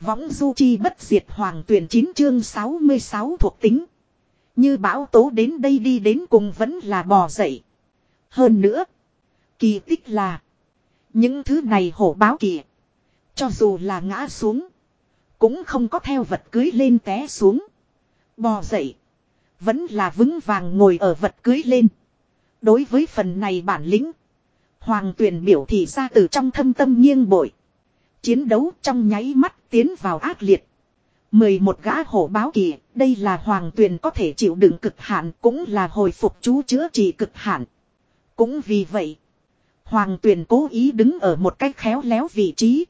Võng du chi bất diệt hoàng tuyển 9 chương 66 thuộc tính. Như bão tố đến đây đi đến cùng vẫn là bò dậy. Hơn nữa. Kỳ tích là. Những thứ này hổ báo kỳ. Cho dù là ngã xuống. Cũng không có theo vật cưới lên té xuống. Bò dậy. Vẫn là vững vàng ngồi ở vật cưới lên. Đối với phần này bản lĩnh. Hoàng tuyển biểu thị ra từ trong thâm tâm nghiêng bội. Chiến đấu trong nháy mắt tiến vào ác liệt. 11 gã hổ báo kỳ, đây là hoàng tuyền có thể chịu đựng cực hạn cũng là hồi phục chú chữa trị cực hạn. Cũng vì vậy, hoàng tuyền cố ý đứng ở một cách khéo léo vị trí.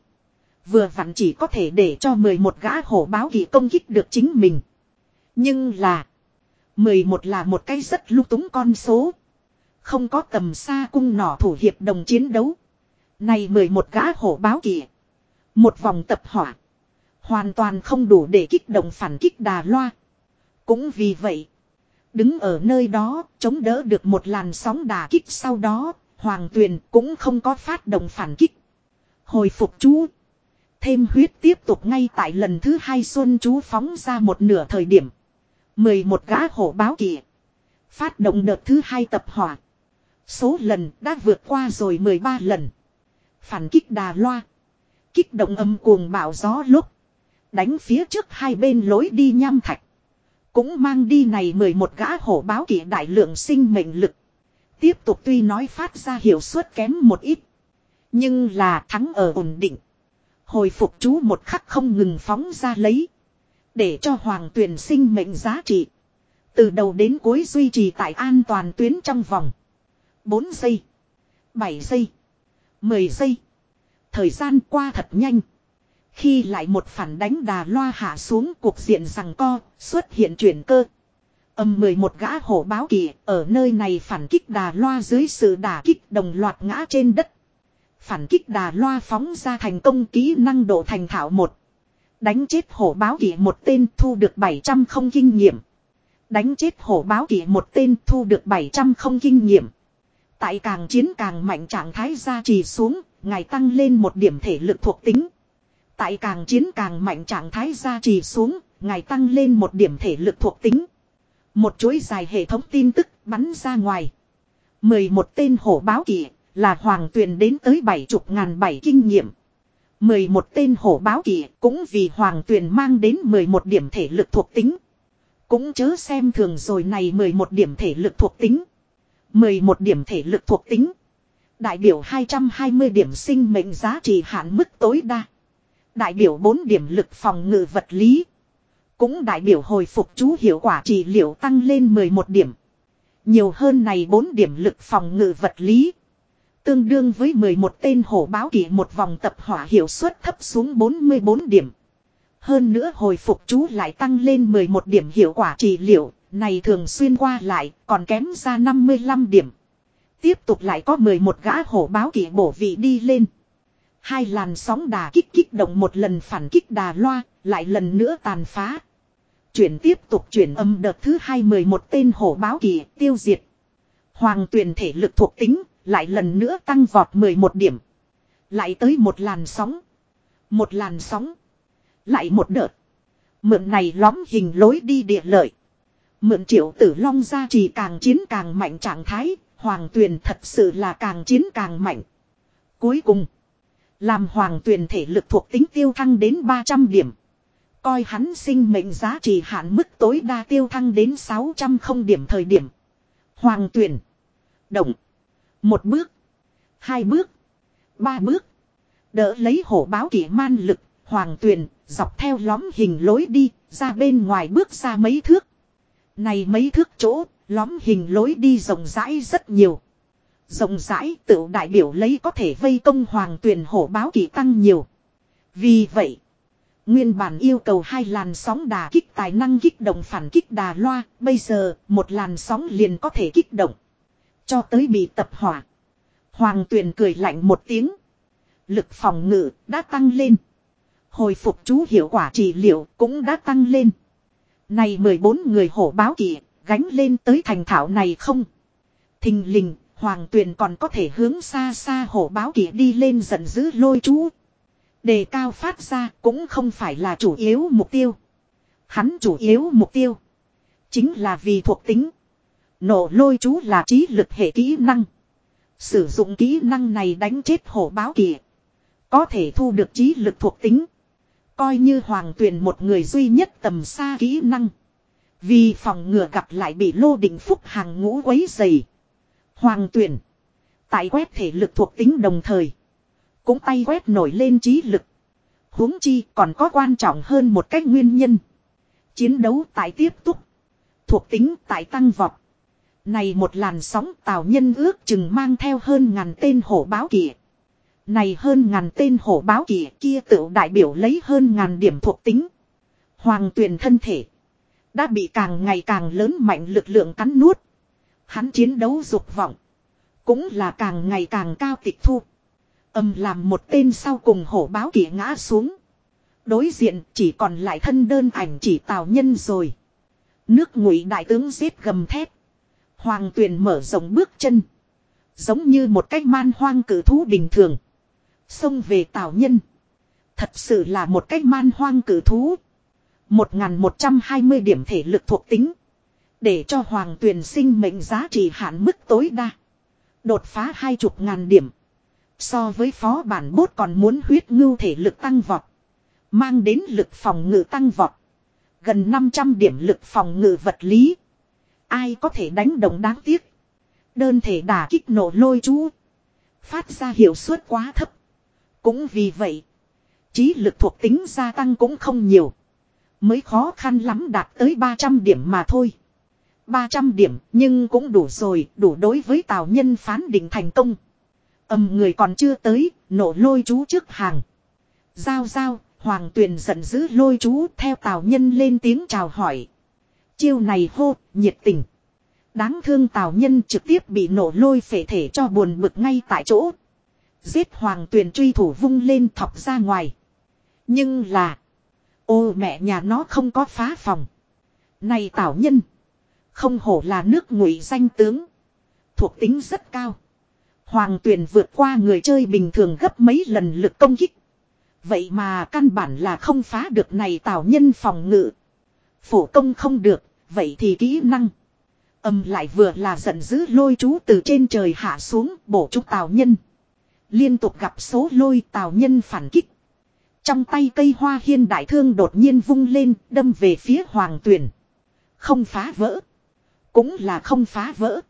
Vừa vặn chỉ có thể để cho 11 gã hổ báo kỳ công kích được chính mình. Nhưng là, 11 là một cái rất lúc túng con số. Không có tầm xa cung nỏ thủ hiệp đồng chiến đấu. Này 11 gã hổ báo kỳ. Một vòng tập hỏa. Hoàn toàn không đủ để kích động phản kích đà loa. Cũng vì vậy. Đứng ở nơi đó chống đỡ được một làn sóng đà kích sau đó. Hoàng tuyền cũng không có phát động phản kích. Hồi phục chú. Thêm huyết tiếp tục ngay tại lần thứ hai xuân chú phóng ra một nửa thời điểm. mười một gã hổ báo kỳ. Phát động đợt thứ hai tập hỏa. Số lần đã vượt qua rồi 13 lần. Phản kích đà loa. Kích động âm cuồng bạo gió lúc. Đánh phía trước hai bên lối đi nham thạch. Cũng mang đi này 11 gã hổ báo kỷ đại lượng sinh mệnh lực. Tiếp tục tuy nói phát ra hiệu suất kém một ít. Nhưng là thắng ở ổn định. Hồi phục chú một khắc không ngừng phóng ra lấy. Để cho hoàng tuyển sinh mệnh giá trị. Từ đầu đến cuối duy trì tại an toàn tuyến trong vòng. 4 giây. 7 giây. 10 giây. Thời gian qua thật nhanh. Khi lại một phản đánh đà loa hạ xuống cuộc diện rằng co, xuất hiện chuyển cơ. Âm 11 gã hổ báo kỳ ở nơi này phản kích đà loa dưới sự đả kích đồng loạt ngã trên đất. Phản kích đà loa phóng ra thành công kỹ năng độ thành thảo một. Đánh chết hổ báo kỳ một tên thu được 700 không kinh nghiệm. Đánh chết hổ báo kỳ một tên thu được 700 không kinh nghiệm. Tại càng chiến càng mạnh trạng thái gia trì xuống, ngài tăng lên một điểm thể lực thuộc tính. Tại càng chiến càng mạnh trạng thái gia trì xuống, ngài tăng lên một điểm thể lực thuộc tính. Một chuỗi dài hệ thống tin tức bắn ra ngoài. 11 tên hổ báo kỵ là hoàng tuyền đến tới bảy chục ngàn bảy kinh nghiệm. 11 tên hổ báo kỵ cũng vì hoàng tuyền mang đến 11 điểm thể lực thuộc tính. Cũng chớ xem thường rồi này 11 điểm thể lực thuộc tính. 11 điểm thể lực thuộc tính. Đại biểu 220 điểm sinh mệnh giá trị hạn mức tối đa. Đại biểu 4 điểm lực phòng ngự vật lý. Cũng đại biểu hồi phục chú hiệu quả trị liệu tăng lên 11 điểm. Nhiều hơn này 4 điểm lực phòng ngự vật lý. Tương đương với 11 tên hổ báo kỳ một vòng tập hỏa hiệu suất thấp xuống 44 điểm. Hơn nữa hồi phục chú lại tăng lên 11 điểm hiệu quả trị liệu, này thường xuyên qua lại, còn kém ra 55 điểm. Tiếp tục lại có 11 gã hổ báo kỳ bổ vị đi lên. Hai làn sóng đà kích kích động một lần phản kích đà loa, lại lần nữa tàn phá. Chuyển tiếp tục chuyển âm đợt thứ hai 11 tên hổ báo kỳ tiêu diệt. Hoàng tuyển thể lực thuộc tính, lại lần nữa tăng vọt 11 điểm. Lại tới một làn sóng. Một làn sóng. Lại một đợt. Mượn này lõm hình lối đi địa lợi. Mượn triệu tử long ra chỉ càng chiến càng mạnh trạng thái, hoàng tuyền thật sự là càng chiến càng mạnh. Cuối cùng, làm hoàng tuyền thể lực thuộc tính tiêu thăng đến 300 điểm. Coi hắn sinh mệnh giá trị hạn mức tối đa tiêu thăng đến 600 không điểm thời điểm. Hoàng tuyền Động. Một bước. Hai bước. Ba bước. Đỡ lấy hổ báo kỷ man lực. Hoàng tuyền dọc theo lõm hình lối đi. Ra bên ngoài bước ra mấy thước. Này mấy thước chỗ, lõm hình lối đi rộng rãi rất nhiều. Rộng rãi tự đại biểu lấy có thể vây công hoàng tuyển hổ báo kỳ tăng nhiều. Vì vậy, nguyên bản yêu cầu hai làn sóng đà kích tài năng kích động phản kích đà loa, bây giờ một làn sóng liền có thể kích động. Cho tới bị tập hỏa. Hoàng tuyển cười lạnh một tiếng. Lực phòng ngự đã tăng lên. Hồi phục chú hiệu quả trị liệu cũng đã tăng lên. Này 14 người hổ báo kỳ, gánh lên tới thành thảo này không? Thình lình, hoàng tuyền còn có thể hướng xa xa hổ báo kỳ đi lên giận dữ lôi chú. Đề cao phát ra cũng không phải là chủ yếu mục tiêu. Hắn chủ yếu mục tiêu. Chính là vì thuộc tính. Nổ lôi chú là trí lực hệ kỹ năng. Sử dụng kỹ năng này đánh chết hổ báo kìa. Có thể thu được trí lực thuộc tính. Coi như hoàng Tuyền một người duy nhất tầm xa kỹ năng. Vì phòng ngừa gặp lại bị lô đình phúc hàng ngũ quấy dày. Hoàng tuyển. Tại quét thể lực thuộc tính đồng thời. Cũng tay quét nổi lên trí lực. huống chi còn có quan trọng hơn một cách nguyên nhân. Chiến đấu tại tiếp tục. Thuộc tính tại tăng vọt. Này một làn sóng tào nhân ước chừng mang theo hơn ngàn tên hổ báo kỵ. Này hơn ngàn tên hổ báo kỵ kia tự đại biểu lấy hơn ngàn điểm thuộc tính. Hoàng tuyển thân thể. Đã bị càng ngày càng lớn mạnh lực lượng cắn nuốt. Hắn chiến đấu dục vọng. Cũng là càng ngày càng cao tịch thu. Âm làm một tên sau cùng hổ báo kỵ ngã xuống. Đối diện chỉ còn lại thân đơn ảnh chỉ tào nhân rồi. Nước ngụy đại tướng giết gầm thép. Hoàng tuyền mở rộng bước chân. Giống như một cách man hoang cử thú bình thường. Xông về tào nhân. Thật sự là một cách man hoang cử thú. 1.120 điểm thể lực thuộc tính. Để cho hoàng tuyển sinh mệnh giá trị hạn mức tối đa. Đột phá hai chục ngàn điểm. So với phó bản bốt còn muốn huyết ngưu thể lực tăng vọt. Mang đến lực phòng ngự tăng vọt. Gần 500 điểm lực phòng ngự vật lý. Ai có thể đánh đồng đáng tiếc. Đơn thể đả kích nổ lôi chú. Phát ra hiệu suất quá thấp. Cũng vì vậy. Trí lực thuộc tính gia tăng cũng không nhiều. Mới khó khăn lắm đạt tới 300 điểm mà thôi. 300 điểm nhưng cũng đủ rồi, đủ đối với tào nhân phán định thành công. Âm người còn chưa tới, nổ lôi chú trước hàng. Giao giao, hoàng tuyền giận dữ lôi chú theo tào nhân lên tiếng chào hỏi. Chiêu này hô, nhiệt tình. Đáng thương tào nhân trực tiếp bị nổ lôi phệ thể cho buồn bực ngay tại chỗ. Giết hoàng tuyền truy thủ vung lên thọc ra ngoài. Nhưng là. Ô mẹ nhà nó không có phá phòng. Này tào nhân. Không hổ là nước ngụy danh tướng. Thuộc tính rất cao. Hoàng tuyền vượt qua người chơi bình thường gấp mấy lần lực công kích. Vậy mà căn bản là không phá được này tào nhân phòng ngự. Phổ công không được, vậy thì kỹ năng. Âm lại vừa là giận dữ lôi chú từ trên trời hạ xuống bổ trúc tào nhân. Liên tục gặp số lôi tào nhân phản kích. Trong tay cây hoa hiên đại thương đột nhiên vung lên, đâm về phía hoàng tuyển. Không phá vỡ. Cũng là không phá vỡ.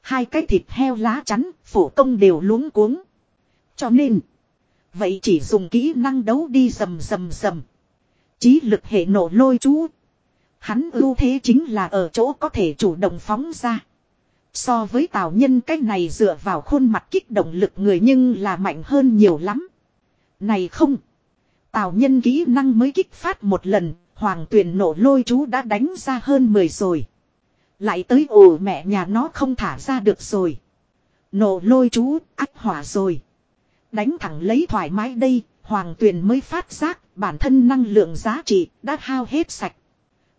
Hai cái thịt heo lá chắn, phổ công đều luống cuống. Cho nên. Vậy chỉ dùng kỹ năng đấu đi rầm rầm rầm. Chí lực hệ nổ lôi chú Hắn ưu thế chính là ở chỗ có thể chủ động phóng ra. So với tào nhân cái này dựa vào khuôn mặt kích động lực người nhưng là mạnh hơn nhiều lắm. Này không. Tào nhân kỹ năng mới kích phát một lần, hoàng tuyển nổ lôi chú đã đánh ra hơn 10 rồi. Lại tới ồ mẹ nhà nó không thả ra được rồi. Nổ lôi chú, ách hỏa rồi. Đánh thẳng lấy thoải mái đây, hoàng tuyền mới phát giác bản thân năng lượng giá trị đã hao hết sạch.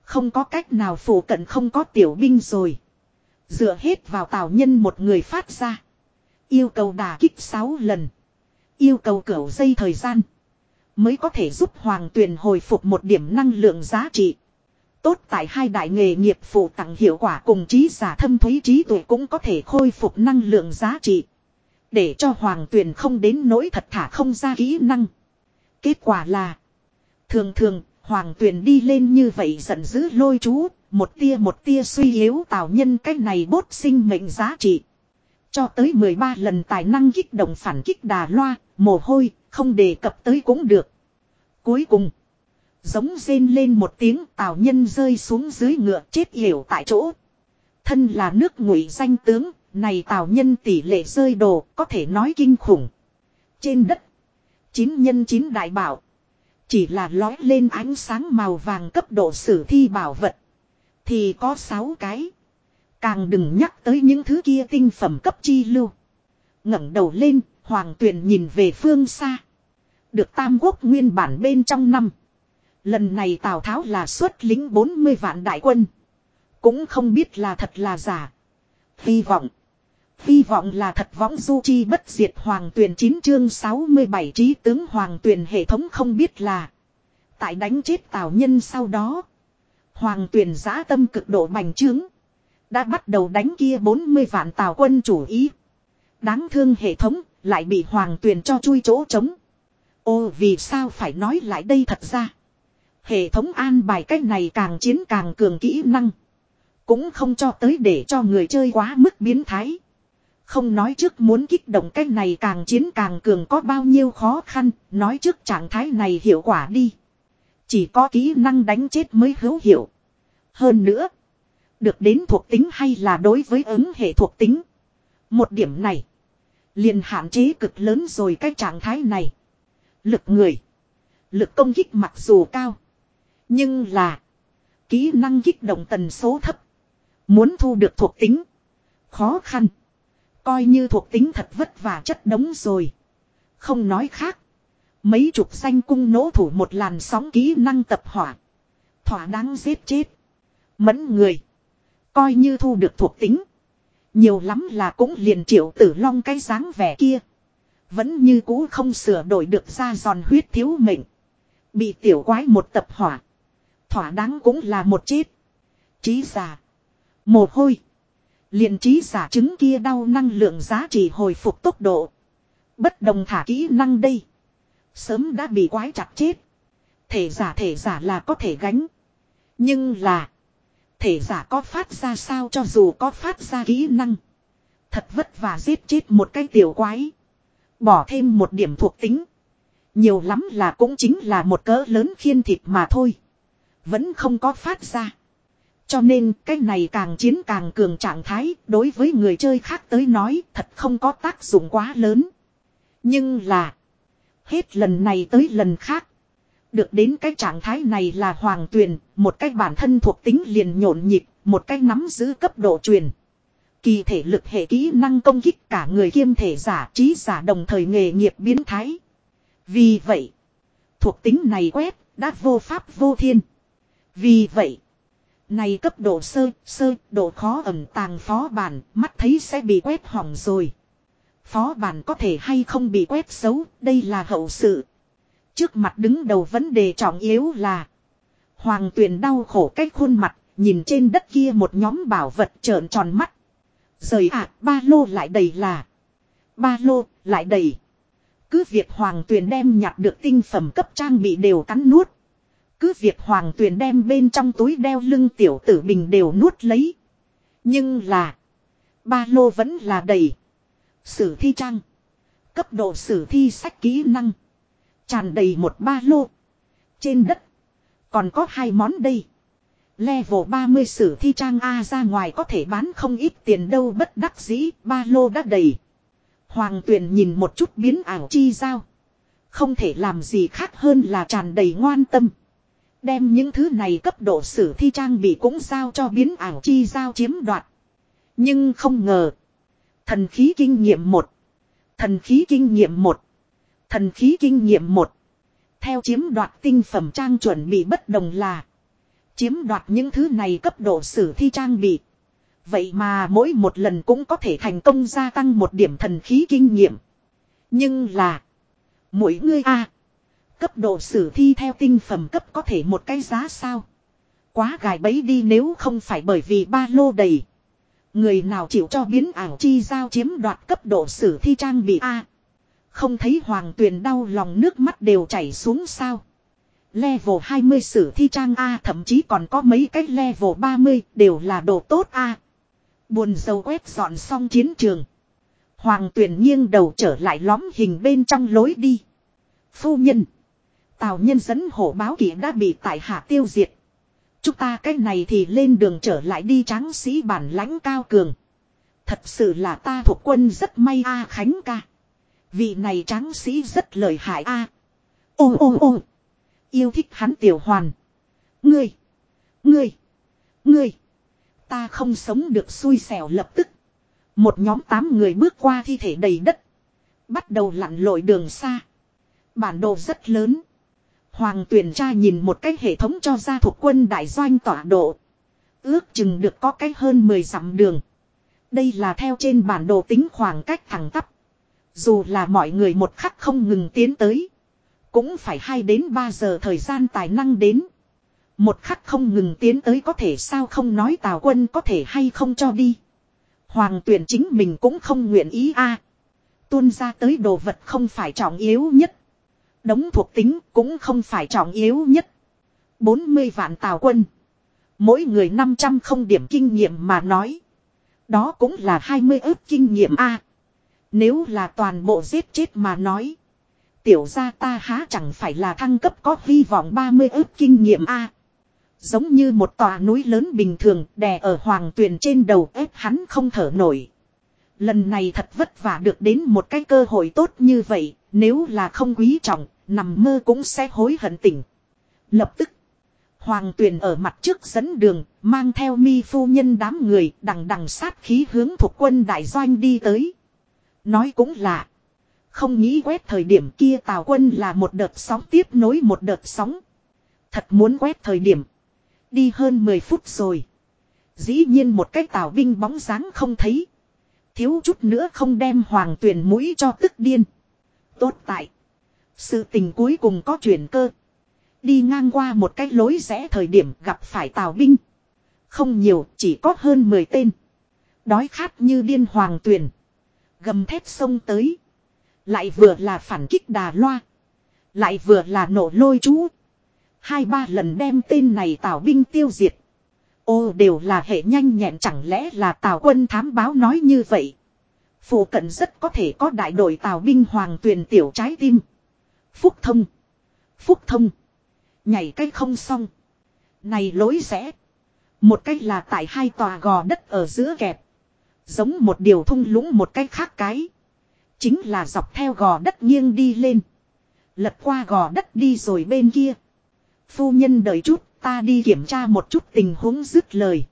Không có cách nào phủ cận không có tiểu binh rồi. Dựa hết vào tào nhân một người phát ra. Yêu cầu đà kích 6 lần. Yêu cầu cửu dây thời gian. Mới có thể giúp hoàng tuyền hồi phục một điểm năng lượng giá trị. Tốt tại hai đại nghề nghiệp phụ tặng hiệu quả cùng trí giả thâm thúy trí tuệ cũng có thể khôi phục năng lượng giá trị. Để cho hoàng tuyền không đến nỗi thật thả không ra kỹ năng. Kết quả là. Thường thường Hoàng tuyền đi lên như vậy giận dữ lôi chú, một tia một tia suy yếu tạo nhân cách này bốt sinh mệnh giá trị. Cho tới 13 lần tài năng kích động phản kích đà loa, mồ hôi, không đề cập tới cũng được. Cuối cùng, giống rên lên một tiếng tào nhân rơi xuống dưới ngựa chết hiểu tại chỗ. Thân là nước ngụy danh tướng, này tào nhân tỷ lệ rơi đồ có thể nói kinh khủng. Trên đất, chín nhân chín đại bảo. Chỉ là lói lên ánh sáng màu vàng cấp độ sử thi bảo vật. Thì có 6 cái. Càng đừng nhắc tới những thứ kia tinh phẩm cấp chi lưu. ngẩng đầu lên, hoàng tuyền nhìn về phương xa. Được tam quốc nguyên bản bên trong năm. Lần này Tào Tháo là xuất lính 40 vạn đại quân. Cũng không biết là thật là giả. Hy vọng. Hy vọng là thật võng du chi bất diệt hoàng tuyển 9 chương 67 trí tướng hoàng tuyển hệ thống không biết là. Tại đánh chết tào nhân sau đó. Hoàng tuyển giã tâm cực độ bành trướng. Đã bắt đầu đánh kia 40 vạn tào quân chủ ý. Đáng thương hệ thống lại bị hoàng tuyền cho chui chỗ trống. Ô vì sao phải nói lại đây thật ra. Hệ thống an bài cách này càng chiến càng cường kỹ năng. Cũng không cho tới để cho người chơi quá mức biến thái. Không nói trước muốn kích động cách này càng chiến càng cường có bao nhiêu khó khăn, nói trước trạng thái này hiệu quả đi. Chỉ có kỹ năng đánh chết mới hữu hiệu. Hơn nữa, được đến thuộc tính hay là đối với ứng hệ thuộc tính. Một điểm này, liền hạn chế cực lớn rồi cái trạng thái này. Lực người, lực công kích mặc dù cao, nhưng là kỹ năng kích động tần số thấp. Muốn thu được thuộc tính, khó khăn. Coi như thuộc tính thật vất vả chất đống rồi. Không nói khác. Mấy chục xanh cung nỗ thủ một làn sóng kỹ năng tập hỏa. Thỏa đáng giết chết. Mẫn người. Coi như thu được thuộc tính. Nhiều lắm là cũng liền triệu tử long cái dáng vẻ kia. Vẫn như cũ không sửa đổi được ra giòn huyết thiếu mệnh. Bị tiểu quái một tập hỏa. Thỏa đáng cũng là một chết. Chí giả Mồ hôi. liền trí giả chứng kia đau năng lượng giá trị hồi phục tốc độ. Bất đồng thả kỹ năng đây. Sớm đã bị quái chặt chết. Thể giả thể giả là có thể gánh. Nhưng là. Thể giả có phát ra sao cho dù có phát ra kỹ năng. Thật vất vả giết chết một cái tiểu quái. Bỏ thêm một điểm thuộc tính. Nhiều lắm là cũng chính là một cỡ lớn khiên thịt mà thôi. Vẫn không có phát ra. Cho nên cái này càng chiến càng cường trạng thái đối với người chơi khác tới nói thật không có tác dụng quá lớn. Nhưng là hết lần này tới lần khác. Được đến cái trạng thái này là hoàng tuyền, một cái bản thân thuộc tính liền nhộn nhịp, một cái nắm giữ cấp độ truyền. Kỳ thể lực hệ kỹ năng công kích cả người kiêm thể giả trí giả đồng thời nghề nghiệp biến thái. Vì vậy, thuộc tính này quét, đã vô pháp vô thiên. Vì vậy, này cấp độ sơ, sơ, độ khó ẩm tàng phó bản, mắt thấy sẽ bị quét hỏng rồi. Phó bản có thể hay không bị quét xấu, đây là hậu sự. Trước mặt đứng đầu vấn đề trọng yếu là Hoàng tuyền đau khổ cái khuôn mặt, nhìn trên đất kia một nhóm bảo vật trợn tròn mắt. Rời ạ, ba lô lại đầy là. Ba lô, lại đầy. Cứ việc hoàng tuyền đem nhặt được tinh phẩm cấp trang bị đều cắn nuốt. Cứ việc hoàng tuyền đem bên trong túi đeo lưng tiểu tử bình đều nuốt lấy. Nhưng là. Ba lô vẫn là đầy. Sử thi trang. Cấp độ sử thi sách kỹ năng. Tràn đầy một ba lô. Trên đất. Còn có hai món đây. Level 30 sử thi trang A ra ngoài có thể bán không ít tiền đâu bất đắc dĩ. Ba lô đã đầy. Hoàng tuyền nhìn một chút biến ảo chi giao. Không thể làm gì khác hơn là tràn đầy ngoan tâm. Đem những thứ này cấp độ sử thi trang bị cũng giao cho biến ảo chi giao chiếm đoạt. Nhưng không ngờ. Thần khí kinh nghiệm một, Thần khí kinh nghiệm một, Thần khí kinh nghiệm một theo chiếm đoạt tinh phẩm trang chuẩn bị bất đồng là. Chiếm đoạt những thứ này cấp độ sử thi trang bị. Vậy mà mỗi một lần cũng có thể thành công gia tăng một điểm thần khí kinh nghiệm. Nhưng là. Mỗi người a, Cấp độ sử thi theo tinh phẩm cấp có thể một cái giá sao. Quá gài bấy đi nếu không phải bởi vì ba lô đầy. Người nào chịu cho biến ảo chi giao chiếm đoạt cấp độ sử thi trang bị A. Không thấy hoàng tuyền đau lòng nước mắt đều chảy xuống sao. Level 20 sử thi trang A, thậm chí còn có mấy cái level 30 đều là đồ tốt A. Buồn dầu quét dọn xong chiến trường. Hoàng tuyền nghiêng đầu trở lại lõm hình bên trong lối đi. Phu nhân. Tào nhân dẫn hổ báo kỷ đã bị tại hạ tiêu diệt. Chúng ta cái này thì lên đường trở lại đi tráng sĩ bản lãnh cao cường. Thật sự là ta thuộc quân rất may a Khánh ca. Vị này tráng sĩ rất lợi hại a. À. Ô ô ô. Yêu thích hắn tiểu hoàn. Ngươi. Ngươi. Ngươi. Ta không sống được xui xẻo lập tức. Một nhóm tám người bước qua thi thể đầy đất. Bắt đầu lặn lội đường xa. Bản đồ rất lớn. Hoàng tuyển tra nhìn một cái hệ thống cho ra thuộc quân đại doanh tọa độ. Ước chừng được có cái hơn 10 dặm đường. Đây là theo trên bản đồ tính khoảng cách thẳng tắp. Dù là mọi người một khắc không ngừng tiến tới. Cũng phải 2 đến 3 giờ thời gian tài năng đến. Một khắc không ngừng tiến tới có thể sao không nói tào quân có thể hay không cho đi. Hoàng tuyển chính mình cũng không nguyện ý a Tuôn ra tới đồ vật không phải trọng yếu nhất. Đống thuộc tính cũng không phải trọng yếu nhất. 40 vạn tào quân. Mỗi người 500 không điểm kinh nghiệm mà nói. Đó cũng là 20 ước kinh nghiệm A. Nếu là toàn bộ giết chết mà nói. Tiểu gia ta há chẳng phải là thăng cấp có hy vọng 30 ước kinh nghiệm A. Giống như một tòa núi lớn bình thường đè ở hoàng tuyền trên đầu ép hắn không thở nổi. Lần này thật vất vả được đến một cái cơ hội tốt như vậy, nếu là không quý trọng, nằm mơ cũng sẽ hối hận tỉnh. Lập tức, Hoàng tuyền ở mặt trước dẫn đường, mang theo mi phu nhân đám người đằng đằng sát khí hướng thuộc quân đại doanh đi tới. Nói cũng lạ. Không nghĩ quét thời điểm kia tào quân là một đợt sóng tiếp nối một đợt sóng. Thật muốn quét thời điểm. Đi hơn 10 phút rồi. Dĩ nhiên một cái tào binh bóng dáng không thấy. Thiếu chút nữa không đem hoàng tuyển mũi cho tức điên. Tốt tại. Sự tình cuối cùng có chuyển cơ. Đi ngang qua một cái lối rẽ thời điểm gặp phải tào binh. Không nhiều, chỉ có hơn 10 tên. Đói khát như điên hoàng tuyển. Gầm thép sông tới. Lại vừa là phản kích đà loa. Lại vừa là nổ lôi chú. Hai ba lần đem tên này tào binh tiêu diệt. Ô, đều là hệ nhanh nhẹn, chẳng lẽ là tào quân thám báo nói như vậy. Phụ cận rất có thể có đại đội tào binh hoàng tuyền tiểu trái tim. Phúc thông. Phúc thông. Nhảy cái không xong. Này lối rẽ. Một cách là tại hai tòa gò đất ở giữa kẹp. Giống một điều thung lũng một cách khác cái. Chính là dọc theo gò đất nghiêng đi lên. Lật qua gò đất đi rồi bên kia. Phu nhân đợi chút, ta đi kiểm tra một chút tình huống dứt lời.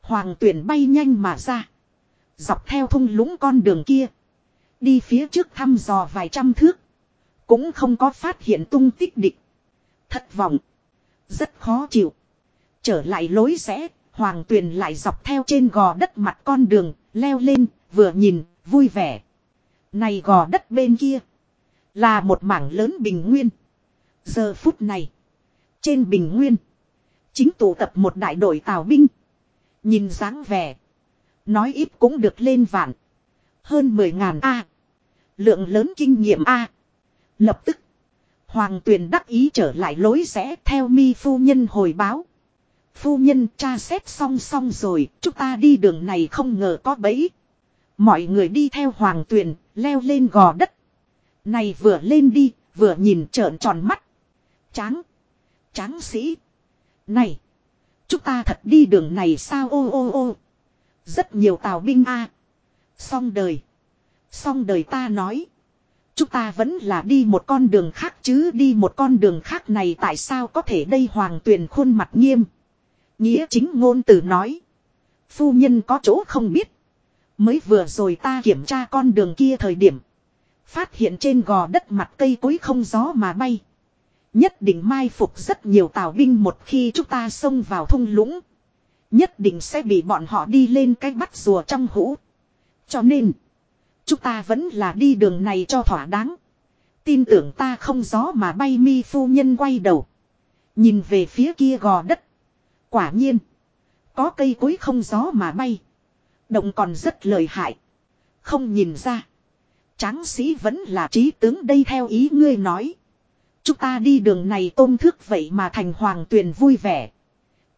Hoàng tuyển bay nhanh mà ra. Dọc theo thung lũng con đường kia. Đi phía trước thăm dò vài trăm thước. Cũng không có phát hiện tung tích địch. Thất vọng. Rất khó chịu. Trở lại lối rẽ, hoàng tuyền lại dọc theo trên gò đất mặt con đường, leo lên, vừa nhìn, vui vẻ. Này gò đất bên kia. Là một mảng lớn bình nguyên. Giờ phút này. Trên bình nguyên. Chính tụ tập một đại đội tào binh. Nhìn dáng vẻ. Nói ít cũng được lên vạn. Hơn 10 ngàn A. Lượng lớn kinh nghiệm A. Lập tức. Hoàng tuyền đắc ý trở lại lối rẽ theo mi phu nhân hồi báo. Phu nhân tra xét xong xong rồi, chúng ta đi đường này không ngờ có bẫy. Mọi người đi theo hoàng tuyền, leo lên gò đất. Này vừa lên đi, vừa nhìn trợn tròn mắt. Tráng. Tráng sĩ. Này. Chúng ta thật đi đường này sao ô ô ô. Rất nhiều tàu binh a Xong đời. Xong đời ta nói. Chúng ta vẫn là đi một con đường khác chứ đi một con đường khác này tại sao có thể đây hoàng tuyền khuôn mặt nghiêm. Nghĩa chính ngôn từ nói. Phu nhân có chỗ không biết. Mới vừa rồi ta kiểm tra con đường kia thời điểm. Phát hiện trên gò đất mặt cây cối không gió mà bay. Nhất định mai phục rất nhiều tào binh một khi chúng ta xông vào thung lũng. Nhất định sẽ bị bọn họ đi lên cái bắt rùa trong hũ. Cho nên. Chúng ta vẫn là đi đường này cho thỏa đáng. Tin tưởng ta không gió mà bay mi phu nhân quay đầu. Nhìn về phía kia gò đất. Quả nhiên. Có cây cối không gió mà bay. Động còn rất lợi hại. Không nhìn ra. Tráng sĩ vẫn là trí tướng đây theo ý ngươi nói. Chúng ta đi đường này tôm thước vậy mà thành hoàng tuyền vui vẻ.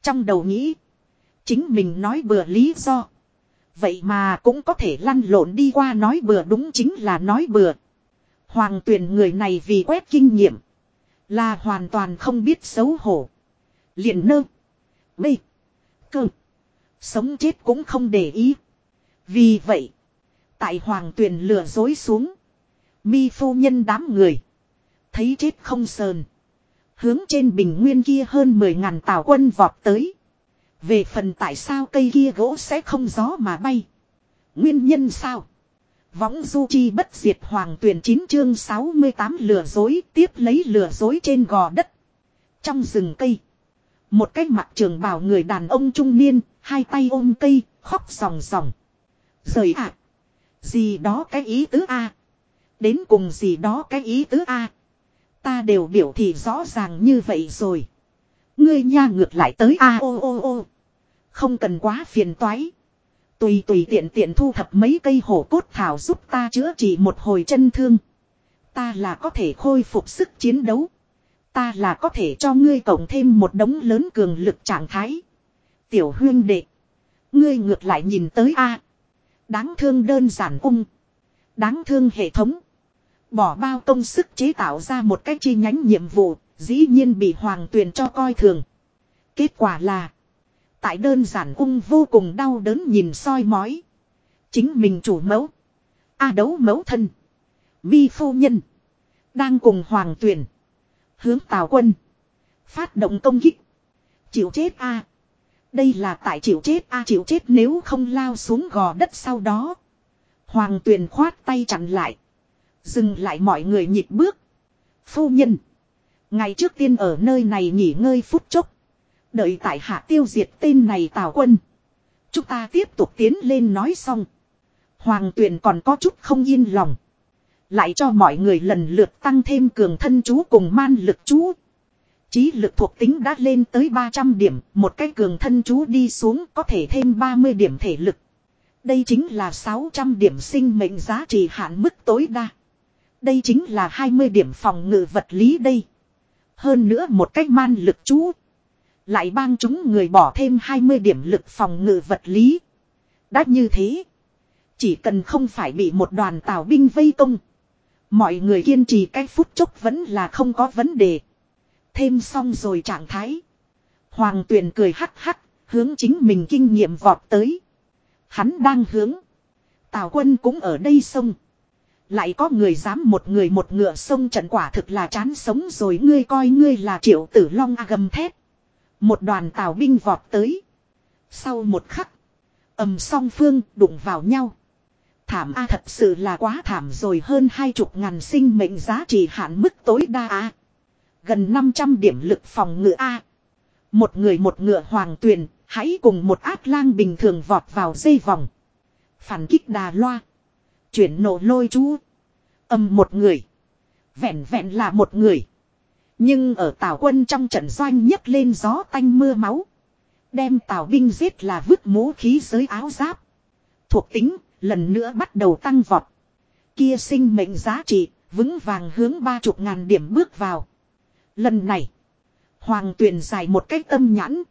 Trong đầu nghĩ. Chính mình nói bừa lý do. Vậy mà cũng có thể lăn lộn đi qua nói bừa đúng chính là nói bừa. Hoàng tuyển người này vì quét kinh nghiệm. Là hoàn toàn không biết xấu hổ. liền nơ. B. Cơ. Sống chết cũng không để ý. Vì vậy. Tại hoàng tuyển lừa dối xuống. Mi phu nhân đám người. Thấy chết không sờn. Hướng trên bình nguyên kia hơn 10 ngàn tàu quân vọt tới. Về phần tại sao cây kia gỗ sẽ không gió mà bay. Nguyên nhân sao? Võng du chi bất diệt hoàng tuyển 9 chương 68 lừa dối, tiếp lấy lừa dối trên gò đất. Trong rừng cây. Một cái mặt trường bào người đàn ông trung niên, hai tay ôm cây, khóc ròng ròng. Rời ạ. Gì đó cái ý tứ A. Đến cùng gì đó cái ý tứ A. Ta đều biểu thị rõ ràng như vậy rồi. Ngươi nha ngược lại tới A ô ô ô. Không cần quá phiền toái. Tùy tùy tiện tiện thu thập mấy cây hổ cốt thảo giúp ta chữa trị một hồi chân thương. Ta là có thể khôi phục sức chiến đấu. Ta là có thể cho ngươi cộng thêm một đống lớn cường lực trạng thái. Tiểu huyên đệ. Ngươi ngược lại nhìn tới A. Đáng thương đơn giản ung. Đáng thương hệ thống. Bỏ bao công sức chế tạo ra một cách chi nhánh nhiệm vụ, dĩ nhiên bị hoàng tuyền cho coi thường. Kết quả là. Tại đơn giản ung vô cùng đau đớn nhìn soi mói. Chính mình chủ mẫu. A đấu mẫu thân. Mi phu nhân. Đang cùng hoàng tuyền Hướng tào quân. Phát động công kích. Chịu chết a Đây là tại chịu chết a chịu chết nếu không lao xuống gò đất sau đó. Hoàng tuyền khoát tay chặn lại. Dừng lại mọi người nhịp bước. Phu nhân. Ngày trước tiên ở nơi này nghỉ ngơi phút chốc. Đợi tại hạ tiêu diệt tên này tào quân. Chúng ta tiếp tục tiến lên nói xong. Hoàng tuyền còn có chút không yên lòng. Lại cho mọi người lần lượt tăng thêm cường thân chú cùng man lực chú. Chí lực thuộc tính đã lên tới 300 điểm, một cái cường thân chú đi xuống có thể thêm 30 điểm thể lực. Đây chính là 600 điểm sinh mệnh giá trị hạn mức tối đa. Đây chính là 20 điểm phòng ngự vật lý đây. Hơn nữa một cách man lực chú. Lại bang chúng người bỏ thêm 20 điểm lực phòng ngự vật lý. Đã như thế. Chỉ cần không phải bị một đoàn tàu binh vây công. Mọi người kiên trì cái phút chốc vẫn là không có vấn đề. Thêm xong rồi trạng thái. Hoàng tuyền cười hắc hắc, hướng chính mình kinh nghiệm vọt tới. Hắn đang hướng. Tào quân cũng ở đây sông. Lại có người dám một người một ngựa sông trận quả thực là chán sống rồi ngươi coi ngươi là triệu tử long a gầm thét. Một đoàn tào binh vọt tới. Sau một khắc. ầm song phương đụng vào nhau. Thảm A thật sự là quá thảm rồi hơn hai chục ngàn sinh mệnh giá trị hạn mức tối đa A. Gần 500 điểm lực phòng ngựa A. Một người một ngựa hoàng tuyền, hãy cùng một át lang bình thường vọt vào dây vòng. Phản kích đà loa. Chuyển nổ lôi chú. Âm một người. Vẹn vẹn là một người. Nhưng ở tào quân trong trận doanh nhấc lên gió tanh mưa máu. Đem tào binh giết là vứt mũ khí giới áo giáp. Thuộc tính lần nữa bắt đầu tăng vọt. Kia sinh mệnh giá trị, vững vàng hướng ba chục ngàn điểm bước vào. Lần này, hoàng tuyền dài một cách tâm nhãn.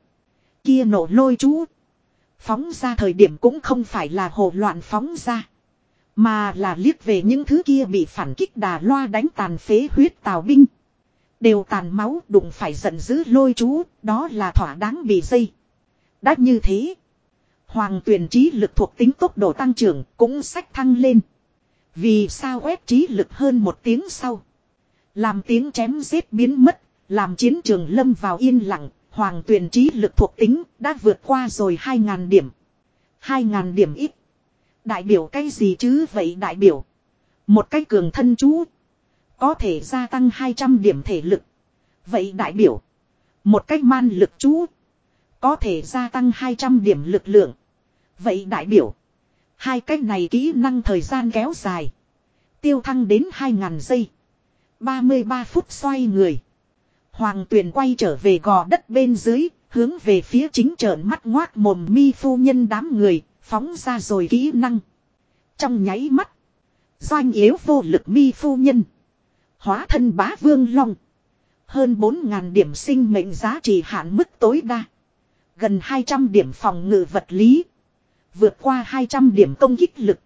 Kia nổ lôi chú. Phóng ra thời điểm cũng không phải là hồ loạn phóng ra. Mà là liếc về những thứ kia bị phản kích đà loa đánh tàn phế huyết tào binh. Đều tàn máu đụng phải giận dữ lôi chú, đó là thỏa đáng bị dây. Đã như thế. Hoàng tuyển trí lực thuộc tính tốc độ tăng trưởng cũng sách thăng lên. Vì sao quét trí lực hơn một tiếng sau. Làm tiếng chém giết biến mất, làm chiến trường lâm vào yên lặng, hoàng tuyển trí lực thuộc tính đã vượt qua rồi 2.000 điểm. 2.000 điểm ít. Đại biểu cái gì chứ vậy đại biểu. Một cái cường thân chú. Có thể gia tăng 200 điểm thể lực. Vậy đại biểu. Một cách man lực chú. Có thể gia tăng 200 điểm lực lượng. Vậy đại biểu. Hai cách này kỹ năng thời gian kéo dài. Tiêu thăng đến 2.000 giây. 33 phút xoay người. Hoàng tuyền quay trở về gò đất bên dưới. Hướng về phía chính trợn mắt ngoác mồm mi phu nhân đám người. Phóng ra rồi kỹ năng. Trong nháy mắt. Doanh yếu vô lực mi phu nhân. Hóa thân bá vương long. Hơn 4.000 điểm sinh mệnh giá trị hạn mức tối đa. Gần 200 điểm phòng ngự vật lý. Vượt qua 200 điểm công kích lực.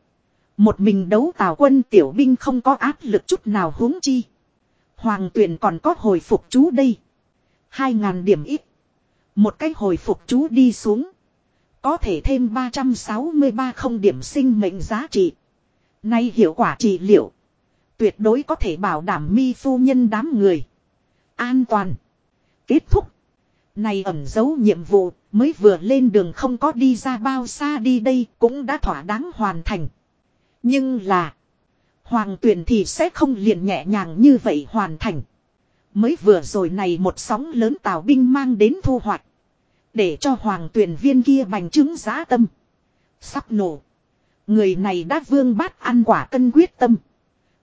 Một mình đấu tào quân tiểu binh không có áp lực chút nào huống chi. Hoàng tuyển còn có hồi phục chú đây. 2.000 điểm ít. Một cách hồi phục chú đi xuống. Có thể thêm 363 không điểm sinh mệnh giá trị. Nay hiệu quả trị liệu. Tuyệt đối có thể bảo đảm mi phu nhân đám người. An toàn. Kết thúc. Này ẩn giấu nhiệm vụ, mới vừa lên đường không có đi ra bao xa đi đây cũng đã thỏa đáng hoàn thành. Nhưng là, hoàng tuyển thì sẽ không liền nhẹ nhàng như vậy hoàn thành. Mới vừa rồi này một sóng lớn tào binh mang đến thu hoạch. Để cho hoàng tuyển viên kia bành trướng giá tâm. Sắp nổ. Người này đã vương bát ăn quả cân quyết tâm.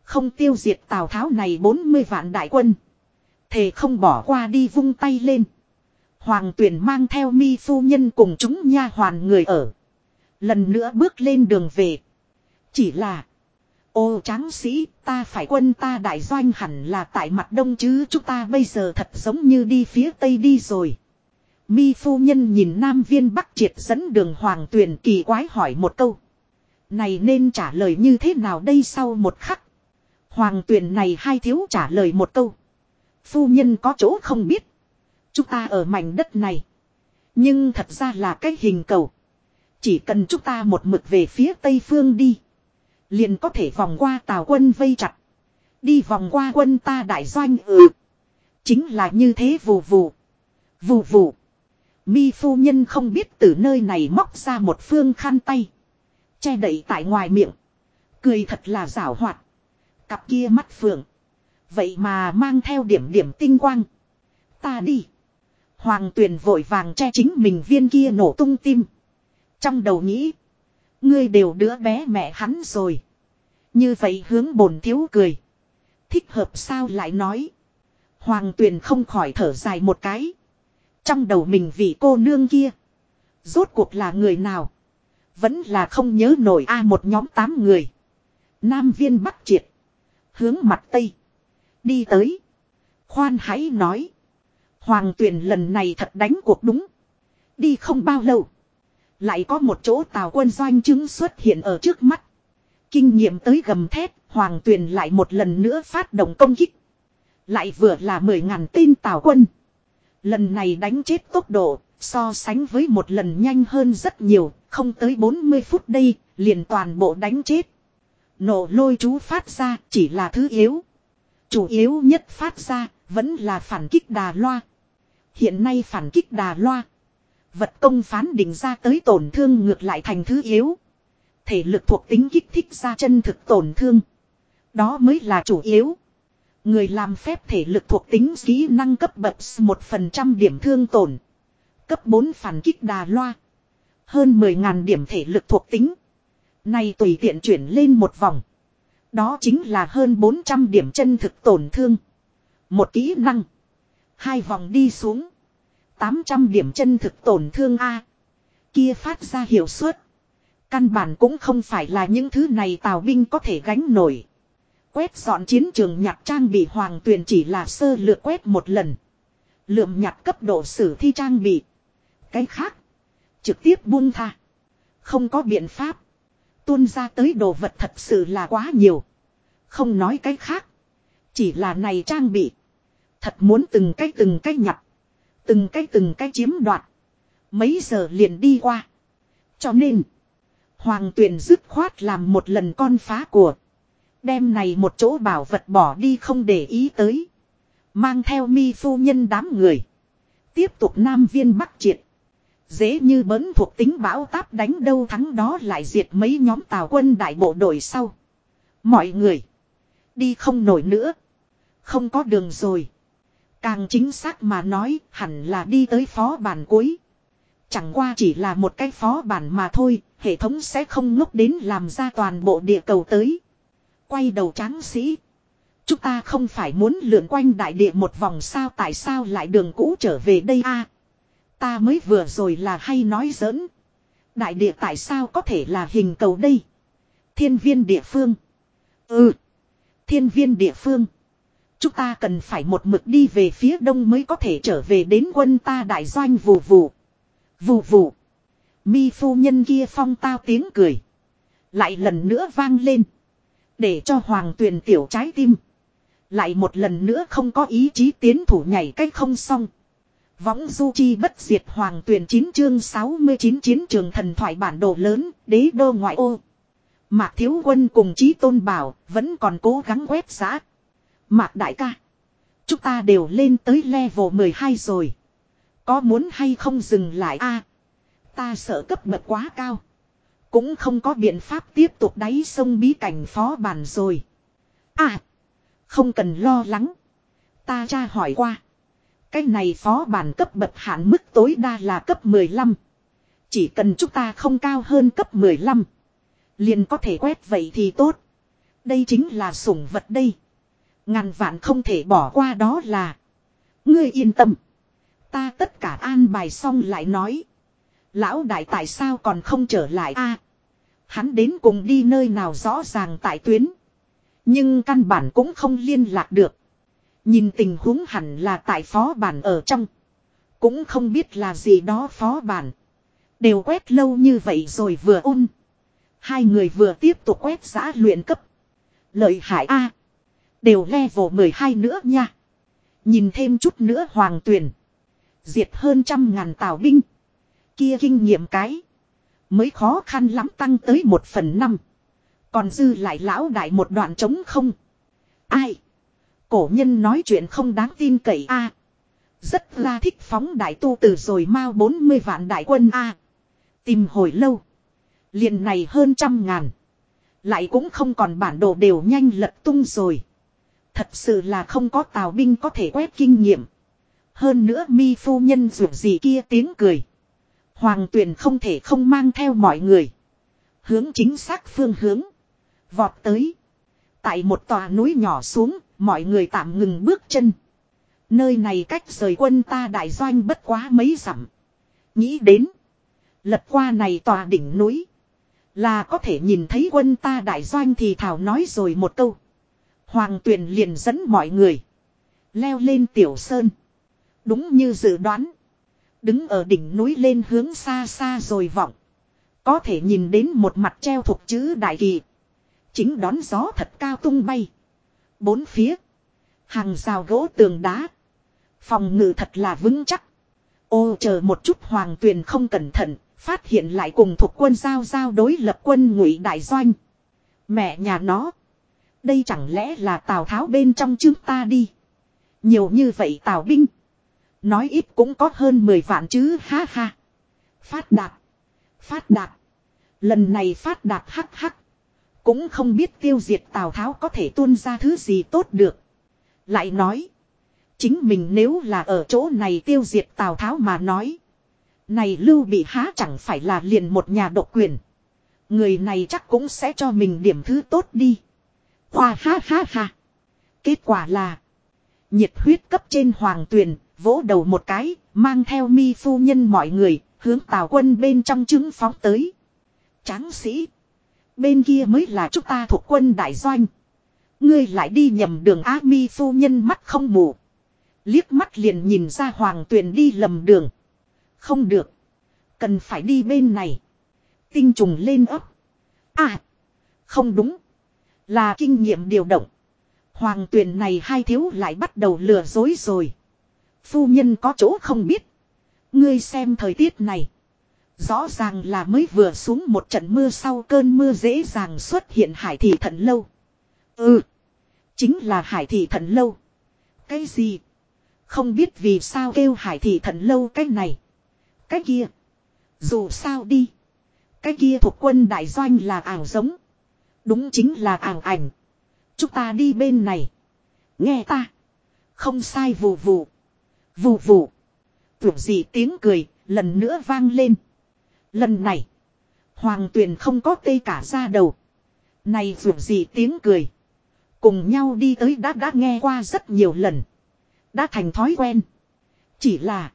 Không tiêu diệt Tào Tháo này 40 vạn đại quân. Thề không bỏ qua đi vung tay lên. Hoàng tuyển mang theo mi phu nhân cùng chúng nha hoàn người ở. Lần nữa bước lên đường về. Chỉ là. Ô tráng sĩ, ta phải quân ta đại doanh hẳn là tại mặt đông chứ, chúng ta bây giờ thật giống như đi phía tây đi rồi. Mi phu nhân nhìn nam viên bắc triệt dẫn đường hoàng tuyển kỳ quái hỏi một câu. Này nên trả lời như thế nào đây sau một khắc. Hoàng tuyển này hai thiếu trả lời một câu. Phu nhân có chỗ không biết. Chúng ta ở mảnh đất này. Nhưng thật ra là cái hình cầu. Chỉ cần chúng ta một mực về phía tây phương đi. Liền có thể vòng qua tào quân vây chặt. Đi vòng qua quân ta đại doanh ừ. Chính là như thế vù vù. Vù vù. Mi phu nhân không biết từ nơi này móc ra một phương khăn tay. Che đậy tại ngoài miệng. Cười thật là rảo hoạt. Cặp kia mắt phượng. Vậy mà mang theo điểm điểm tinh quang. Ta đi. Hoàng tuyền vội vàng che chính mình viên kia nổ tung tim. Trong đầu nghĩ. Ngươi đều đứa bé mẹ hắn rồi. Như vậy hướng bồn thiếu cười. Thích hợp sao lại nói. Hoàng tuyền không khỏi thở dài một cái. Trong đầu mình vị cô nương kia. Rốt cuộc là người nào. Vẫn là không nhớ nổi a một nhóm tám người. Nam viên bắc triệt. Hướng mặt tây. Đi tới. Khoan hãy nói. Hoàng tuyển lần này thật đánh cuộc đúng. Đi không bao lâu. Lại có một chỗ tàu quân doanh chứng xuất hiện ở trước mắt. Kinh nghiệm tới gầm thét, Hoàng Tuyền lại một lần nữa phát động công kích. Lại vừa là mười ngàn tên tàu quân. Lần này đánh chết tốc độ, so sánh với một lần nhanh hơn rất nhiều, không tới 40 phút đây, liền toàn bộ đánh chết. Nổ lôi chú phát ra chỉ là thứ yếu. Chủ yếu nhất phát ra, vẫn là phản kích đà loa. Hiện nay phản kích đà loa. Vật công phán định ra tới tổn thương ngược lại thành thứ yếu. Thể lực thuộc tính kích thích ra chân thực tổn thương. Đó mới là chủ yếu. Người làm phép thể lực thuộc tính kỹ năng cấp bậc 1% điểm thương tổn. Cấp 4 phản kích đà loa. Hơn 10.000 điểm thể lực thuộc tính. Này tùy tiện chuyển lên một vòng. Đó chính là hơn 400 điểm chân thực tổn thương. Một kỹ năng. Hai vòng đi xuống. 800 điểm chân thực tổn thương A. Kia phát ra hiệu suất. Căn bản cũng không phải là những thứ này tào binh có thể gánh nổi. Quét dọn chiến trường nhặt trang bị hoàng tuyền chỉ là sơ lược quét một lần. Lượm nhặt cấp độ sử thi trang bị. Cái khác. Trực tiếp buông tha. Không có biện pháp. Tuôn ra tới đồ vật thật sự là quá nhiều. Không nói cái khác. Chỉ là này trang bị. Thật muốn từng cái từng cái nhặt. Từng cái từng cái chiếm đoạt. Mấy giờ liền đi qua. Cho nên. Hoàng tuyền dứt khoát làm một lần con phá của. Đem này một chỗ bảo vật bỏ đi không để ý tới. Mang theo mi phu nhân đám người. Tiếp tục nam viên bắc triệt. Dễ như bấn thuộc tính bão táp đánh đâu thắng đó lại diệt mấy nhóm tàu quân đại bộ đội sau. Mọi người. Đi không nổi nữa. Không có đường rồi. Càng chính xác mà nói hẳn là đi tới phó bản cuối. Chẳng qua chỉ là một cái phó bản mà thôi, hệ thống sẽ không ngốc đến làm ra toàn bộ địa cầu tới. Quay đầu tráng sĩ. Chúng ta không phải muốn lượn quanh đại địa một vòng sao tại sao lại đường cũ trở về đây a Ta mới vừa rồi là hay nói giỡn. Đại địa tại sao có thể là hình cầu đây? Thiên viên địa phương. Ừ. Thiên viên địa phương. Chúng ta cần phải một mực đi về phía đông mới có thể trở về đến quân ta đại doanh vù vù. Vù vù. Mi phu nhân kia phong tao tiếng cười. Lại lần nữa vang lên. Để cho hoàng tuyền tiểu trái tim. Lại một lần nữa không có ý chí tiến thủ nhảy cách không xong. Võng du chi bất diệt hoàng tuyền 9 chương 69 chiến trường thần thoại bản đồ lớn, đế đô ngoại ô. Mạc thiếu quân cùng chí tôn bảo, vẫn còn cố gắng quét giã. Mạc đại ca. Chúng ta đều lên tới level 12 rồi. Có muốn hay không dừng lại a Ta sợ cấp bậc quá cao. Cũng không có biện pháp tiếp tục đáy sông bí cảnh phó bản rồi. À. Không cần lo lắng. Ta tra hỏi qua. Cái này phó bản cấp bậc hạn mức tối đa là cấp 15. Chỉ cần chúng ta không cao hơn cấp 15. Liền có thể quét vậy thì tốt. Đây chính là sủng vật đây. Ngàn vạn không thể bỏ qua đó là. Ngươi yên tâm. Ta tất cả an bài xong lại nói. Lão đại tại sao còn không trở lại a? hắn đến cùng đi nơi nào rõ ràng tại tuyến. Nhưng căn bản cũng không liên lạc được. Nhìn tình huống hẳn là tại phó bản ở trong. Cũng không biết là gì đó phó bản. Đều quét lâu như vậy rồi vừa ôn. Hai người vừa tiếp tục quét giã luyện cấp. Lợi hại A. Đều level 12 nữa nha. Nhìn thêm chút nữa hoàng tuyển. Diệt hơn trăm ngàn tào binh. Kia kinh nghiệm cái. Mới khó khăn lắm tăng tới một phần năm. Còn dư lại lão đại một đoạn trống không. Ai? Cổ nhân nói chuyện không đáng tin cậy a. rất là thích phóng đại tu từ rồi mau 40 vạn đại quân a. Tìm hồi lâu. liền này hơn trăm ngàn. Lại cũng không còn bản đồ đều nhanh lật tung rồi. Thật sự là không có tào binh có thể quét kinh nghiệm. Hơn nữa mi phu nhân dù gì kia tiếng cười. Hoàng tuyền không thể không mang theo mọi người. Hướng chính xác phương hướng. Vọt tới. Tại một tòa núi nhỏ xuống, mọi người tạm ngừng bước chân. Nơi này cách rời quân ta đại doanh bất quá mấy dặm. Nghĩ đến. Lật qua này tòa đỉnh núi. Là có thể nhìn thấy quân ta đại doanh thì thảo nói rồi một câu. Hoàng tuyền liền dẫn mọi người. Leo lên tiểu sơn. Đúng như dự đoán. Đứng ở đỉnh núi lên hướng xa xa rồi vọng. Có thể nhìn đến một mặt treo thuộc chữ đại kỳ. Chính đón gió thật cao tung bay. Bốn phía. Hàng rào gỗ tường đá. Phòng ngự thật là vững chắc. Ô, chờ một chút hoàng tuyền không cẩn thận. Phát hiện lại cùng thuộc quân giao giao đối lập quân ngụy đại doanh. Mẹ nhà nó. Đây chẳng lẽ là Tào Tháo bên trong chúng ta đi. Nhiều như vậy Tào binh. Nói ít cũng có hơn 10 vạn chứ, ha ha. Phát đạt. Phát đạt. Lần này phát đạt hắc hắc. Cũng không biết tiêu diệt Tào Tháo có thể tuôn ra thứ gì tốt được. Lại nói. Chính mình nếu là ở chỗ này tiêu diệt Tào Tháo mà nói. Này lưu bị há chẳng phải là liền một nhà độc quyền. Người này chắc cũng sẽ cho mình điểm thứ tốt đi. Hoa ha ha ha. Kết quả là. Nhiệt huyết cấp trên hoàng tuyền vỗ đầu một cái, mang theo mi phu nhân mọi người, hướng tào quân bên trong trứng phóng tới. Tráng sĩ. Bên kia mới là chúng ta thuộc quân đại doanh. Ngươi lại đi nhầm đường á mi phu nhân mắt không mù. Liếc mắt liền nhìn ra hoàng tuyền đi lầm đường. Không được. Cần phải đi bên này. Tinh trùng lên ấp. À. Không đúng. Là kinh nghiệm điều động. Hoàng tuyền này hai thiếu lại bắt đầu lừa dối rồi. Phu nhân có chỗ không biết. Ngươi xem thời tiết này. Rõ ràng là mới vừa xuống một trận mưa sau cơn mưa dễ dàng xuất hiện hải thị thần lâu. Ừ. Chính là hải thị thần lâu. Cái gì? Không biết vì sao kêu hải thị thần lâu cái này. Cái kia. Dù sao đi. Cái kia thuộc quân đại doanh là ảo giống. Đúng chính là ảo ảnh. Chúng ta đi bên này. Nghe ta. Không sai vù vù. Vù vù. Tưởng gì tiếng cười, lần nữa vang lên. Lần này. Hoàng tuyền không có tê cả ra đầu. Này dù gì tiếng cười. Cùng nhau đi tới đã đã nghe qua rất nhiều lần. Đã thành thói quen. Chỉ là.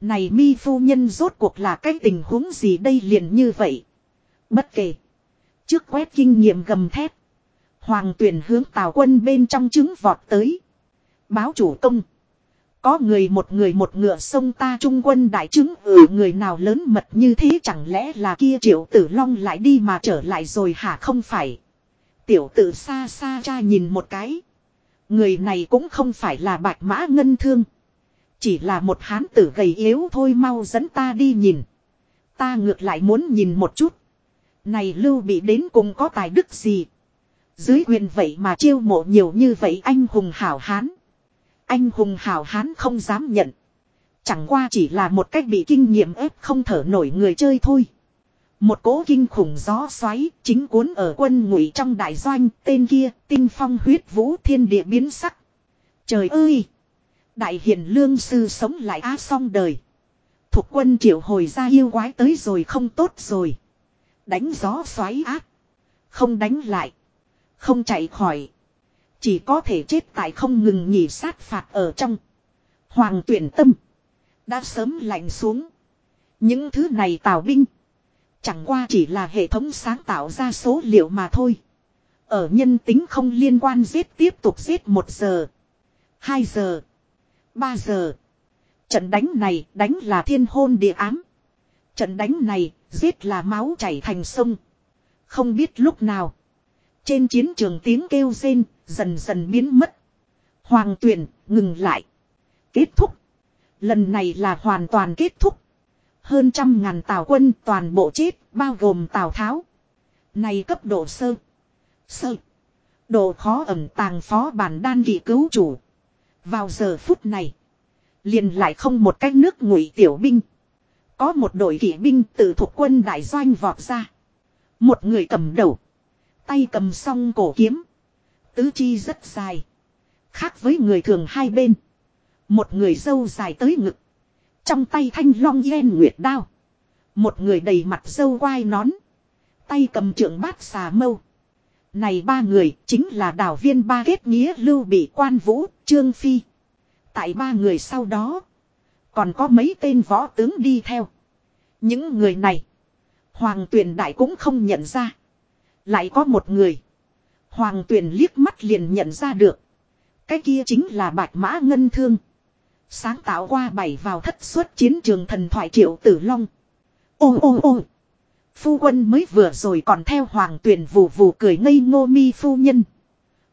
Này mi phu nhân rốt cuộc là cái tình huống gì đây liền như vậy. Bất kể. Trước quét kinh nghiệm gầm thép. Hoàng tuyển hướng tào quân bên trong trứng vọt tới. Báo chủ công. Có người một người một ngựa sông ta trung quân đại trứng ở ừ, người nào lớn mật như thế chẳng lẽ là kia triệu tử long lại đi mà trở lại rồi hả không phải. Tiểu tử xa xa cha nhìn một cái. Người này cũng không phải là bạch mã ngân thương. Chỉ là một hán tử gầy yếu thôi mau dẫn ta đi nhìn. Ta ngược lại muốn nhìn một chút. Này lưu bị đến cùng có tài đức gì. Dưới quyền vậy mà chiêu mộ nhiều như vậy anh hùng hảo hán. Anh hùng hảo hán không dám nhận. Chẳng qua chỉ là một cách bị kinh nghiệm ép không thở nổi người chơi thôi. Một cỗ kinh khủng gió xoáy chính cuốn ở quân ngụy trong đại doanh, tên kia, tinh phong huyết vũ thiên địa biến sắc. Trời ơi! Đại hiền lương sư sống lại á xong đời. Thuộc quân triệu hồi ra yêu quái tới rồi không tốt rồi. Đánh gió xoáy ác. Không đánh lại. Không chạy khỏi. Chỉ có thể chết tại không ngừng nhỉ sát phạt ở trong. Hoàng tuyển tâm. Đã sớm lạnh xuống. Những thứ này tào binh. Chẳng qua chỉ là hệ thống sáng tạo ra số liệu mà thôi. Ở nhân tính không liên quan giết tiếp tục giết một giờ. hai giờ. ba giờ. Trận đánh này đánh là thiên hôn địa ám. Trận đánh này giết là máu chảy thành sông. Không biết lúc nào. Trên chiến trường tiếng kêu rên, dần dần biến mất. Hoàng tuyển, ngừng lại. Kết thúc. Lần này là hoàn toàn kết thúc. Hơn trăm ngàn tàu quân, toàn bộ chết, bao gồm tàu tháo. Này cấp độ sơ. Sơ. Độ khó ẩm tàng phó bản đan kỵ cứu chủ. Vào giờ phút này. Liền lại không một cách nước ngụy tiểu binh. Có một đội kỵ binh từ thuộc quân đại doanh vọt ra. Một người cầm đầu. Tay cầm song cổ kiếm. Tứ chi rất dài. Khác với người thường hai bên. Một người dâu dài tới ngực. Trong tay thanh long yen nguyệt đao. Một người đầy mặt dâu quai nón. Tay cầm trượng bát xà mâu. Này ba người chính là đảo viên ba kết nghĩa lưu bị quan vũ, trương phi. Tại ba người sau đó. Còn có mấy tên võ tướng đi theo. Những người này. Hoàng tuyển đại cũng không nhận ra. Lại có một người. Hoàng tuyển liếc mắt liền nhận ra được. Cái kia chính là bạch mã ngân thương. Sáng tạo qua bảy vào thất xuất chiến trường thần thoại triệu tử long. Ô ô ô. Phu quân mới vừa rồi còn theo hoàng tuyển vù vù cười ngây ngô mi phu nhân.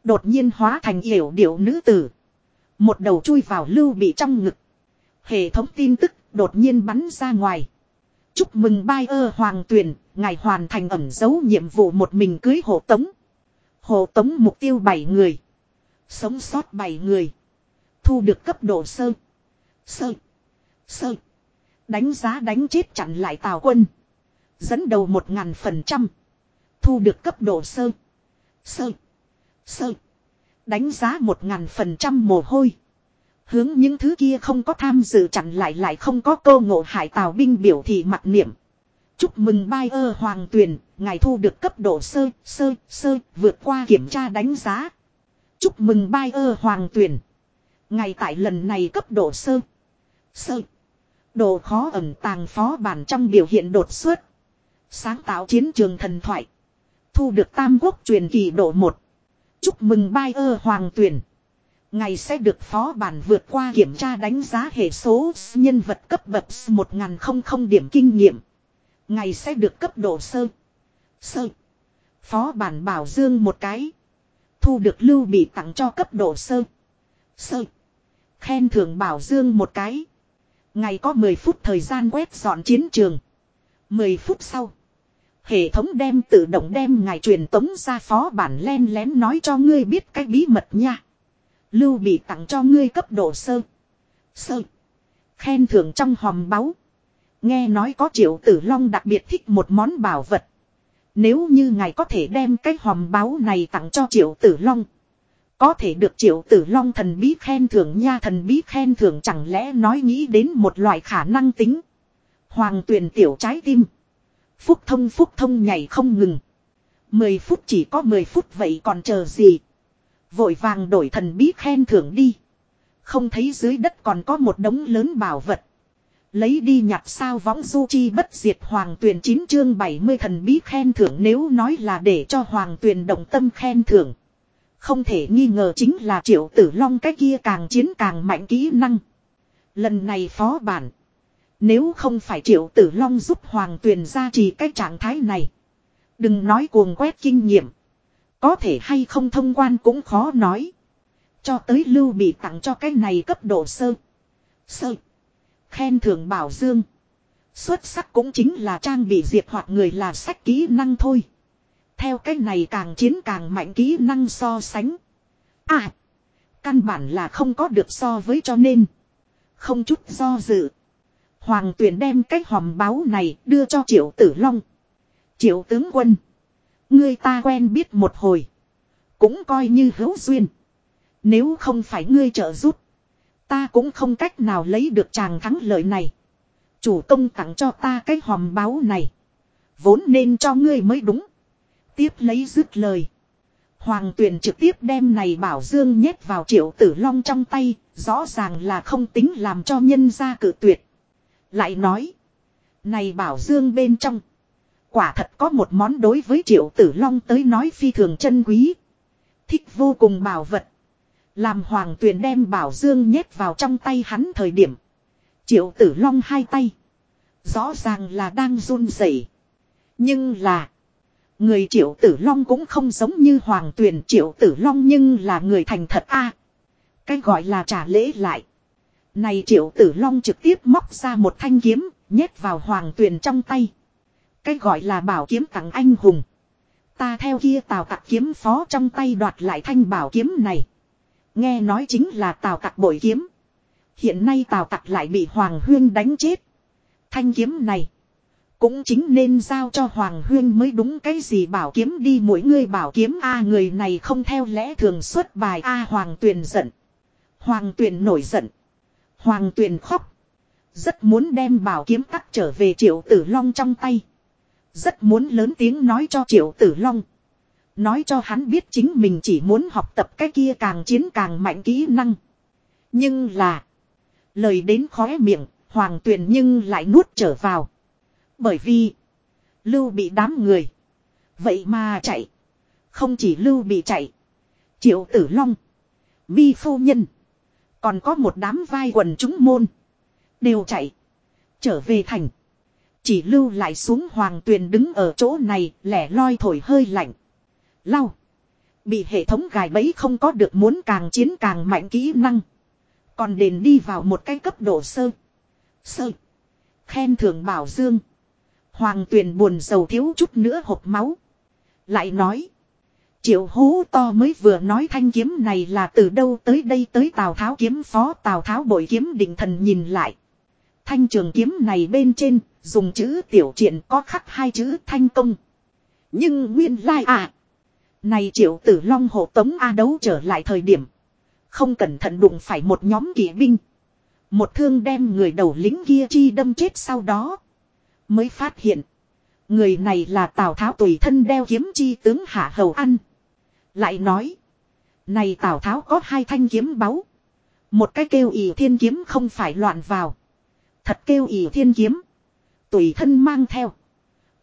Đột nhiên hóa thành hiểu điệu nữ tử. Một đầu chui vào lưu bị trong ngực. Hệ thống tin tức đột nhiên bắn ra ngoài. Chúc mừng bai ơ hoàng tuyển, ngài hoàn thành ẩn dấu nhiệm vụ một mình cưới hộ tống. Hộ tống mục tiêu 7 người. Sống sót 7 người. Thu được cấp độ sơ. Sơ. Sơ. Đánh giá đánh chết chặn lại tào quân. Dẫn đầu một ngàn phần trăm. Thu được cấp độ sơ. Sơ. Sơ. Đánh giá một ngàn phần trăm mồ hôi. Hướng những thứ kia không có tham dự chặn lại lại không có cơ ngộ hải tào binh biểu thị mặt niệm. Chúc mừng bai ơ hoàng tuyền, ngài thu được cấp độ sơ, sơ, sơ, vượt qua kiểm tra đánh giá. Chúc mừng bai ơ hoàng tuyền. Ngài tại lần này cấp độ sơ, sơ. Độ khó ẩn tàng phó bản trong biểu hiện đột xuất. Sáng tạo chiến trường thần thoại. Thu được tam quốc truyền kỳ độ 1. Chúc mừng bai ơ hoàng tuyển. Ngày sẽ được phó bản vượt qua kiểm tra đánh giá hệ số nhân vật cấp bậc 1000 điểm kinh nghiệm. Ngày sẽ được cấp độ sơ. Sơ. Phó bản bảo dương một cái. Thu được lưu bị tặng cho cấp độ sơ. Sơ. Khen thưởng bảo dương một cái. Ngày có 10 phút thời gian quét dọn chiến trường. 10 phút sau. Hệ thống đem tự động đem ngài truyền tống ra phó bản len lén nói cho ngươi biết cái bí mật nha. Lưu bị tặng cho ngươi cấp độ sơ. Sơ. Khen thưởng trong hòm báu. Nghe nói có triệu tử long đặc biệt thích một món bảo vật. Nếu như ngài có thể đem cái hòm báu này tặng cho triệu tử long. Có thể được triệu tử long thần bí khen thưởng nha, thần bí khen thưởng chẳng lẽ nói nghĩ đến một loại khả năng tính. Hoàng tuyển tiểu trái tim. Phúc thông phúc thông nhảy không ngừng. Mười phút chỉ có mười phút, vậy còn chờ gì. Vội vàng đổi thần bí khen thưởng đi. Không thấy dưới đất còn có một đống lớn bảo vật. Lấy đi nhặt sao võng du chi bất diệt hoàng tuyền 9 chương 70 thần bí khen thưởng nếu nói là để cho hoàng tuyền động tâm khen thưởng. Không thể nghi ngờ chính là triệu tử long cái kia càng chiến càng mạnh kỹ năng. Lần này phó bản. Nếu không phải triệu tử long giúp hoàng tuyền ra trì cái trạng thái này. Đừng nói cuồng quét kinh nghiệm. Có thể hay không thông quan cũng khó nói. Cho tới lưu bị tặng cho cái này cấp độ sơ. Sơ. Khen thưởng bảo dương. Xuất sắc cũng chính là trang bị diệt hoặc người là sách kỹ năng thôi. Theo cái này càng chiến càng mạnh kỹ năng so sánh. À. Căn bản là không có được so với cho nên. Không chút do dự. Hoàng tuyển đem cái hòm báo này đưa cho triệu tử long. Triệu tướng quân. Ngươi ta quen biết một hồi. Cũng coi như hữu duyên. Nếu không phải ngươi trợ giúp. Ta cũng không cách nào lấy được chàng thắng lợi này. Chủ công tặng cho ta cái hòm báo này. Vốn nên cho ngươi mới đúng. Tiếp lấy dứt lời. Hoàng tuyền trực tiếp đem này bảo dương nhét vào triệu tử long trong tay, rõ ràng là không tính làm cho nhân gia cử tuyệt. Lại nói, này bảo dương bên trong, quả thật có một món đối với triệu tử long tới nói phi thường chân quý. Thích vô cùng bảo vật. Làm hoàng tuyền đem bảo dương nhét vào trong tay hắn thời điểm. Triệu tử long hai tay. Rõ ràng là đang run rẩy Nhưng là. Người triệu tử long cũng không giống như hoàng tuyền triệu tử long nhưng là người thành thật a Cái gọi là trả lễ lại. Này triệu tử long trực tiếp móc ra một thanh kiếm, nhét vào hoàng tuyền trong tay. Cái gọi là bảo kiếm tặng anh hùng. Ta theo kia tào tặc kiếm phó trong tay đoạt lại thanh bảo kiếm này. Nghe nói chính là tào tặc bội kiếm. Hiện nay tào tặc lại bị Hoàng Huyên đánh chết. Thanh kiếm này. Cũng chính nên giao cho Hoàng Huyên mới đúng cái gì bảo kiếm đi mỗi người bảo kiếm A, người này không theo lẽ thường xuất bài A, Hoàng Tuyền giận. Hoàng Tuyền nổi giận. Hoàng Tuyền khóc. Rất muốn đem bảo kiếm tắt trở về triệu tử long trong tay. Rất muốn lớn tiếng nói cho triệu tử long. Nói cho hắn biết chính mình chỉ muốn học tập cái kia càng chiến càng mạnh kỹ năng. Nhưng là. Lời đến khóe miệng, hoàng tuyền nhưng lại nuốt trở vào. Bởi vì. Lưu bị đám người. Vậy mà chạy. Không chỉ lưu bị chạy. Triệu tử long. Mi phu nhân. Còn có một đám vai quần chúng môn. Đều chạy. Trở về thành. Chỉ lưu lại xuống hoàng tuyền đứng ở chỗ này, lẻ loi thổi hơi lạnh. Lau. Bị hệ thống gài bẫy không có được muốn càng chiến càng mạnh kỹ năng. Còn đền đi vào một cái cấp độ sơ. Sơ. Khen thưởng bảo dương. Hoàng tuyền buồn giàu thiếu chút nữa hộp máu. Lại nói. Triệu hú to mới vừa nói thanh kiếm này là từ đâu tới đây tới Tào Tháo kiếm phó, Tào Tháo bội kiếm định thần nhìn lại. Thanh trường kiếm này bên trên, dùng chữ tiểu triển có khắc hai chữ thanh công. Nhưng nguyên lai à. Này triệu tử long hộ tống A đấu trở lại thời điểm. Không cẩn thận đụng phải một nhóm kỵ binh. Một thương đem người đầu lính kia chi đâm chết sau đó. Mới phát hiện. Người này là Tào Tháo tùy thân đeo kiếm chi tướng Hạ Hầu Ăn. Lại nói. Này Tào Tháo có hai thanh kiếm báu. Một cái kêu ỷ thiên kiếm không phải loạn vào. Thật kêu ỷ thiên kiếm. Tùy thân mang theo.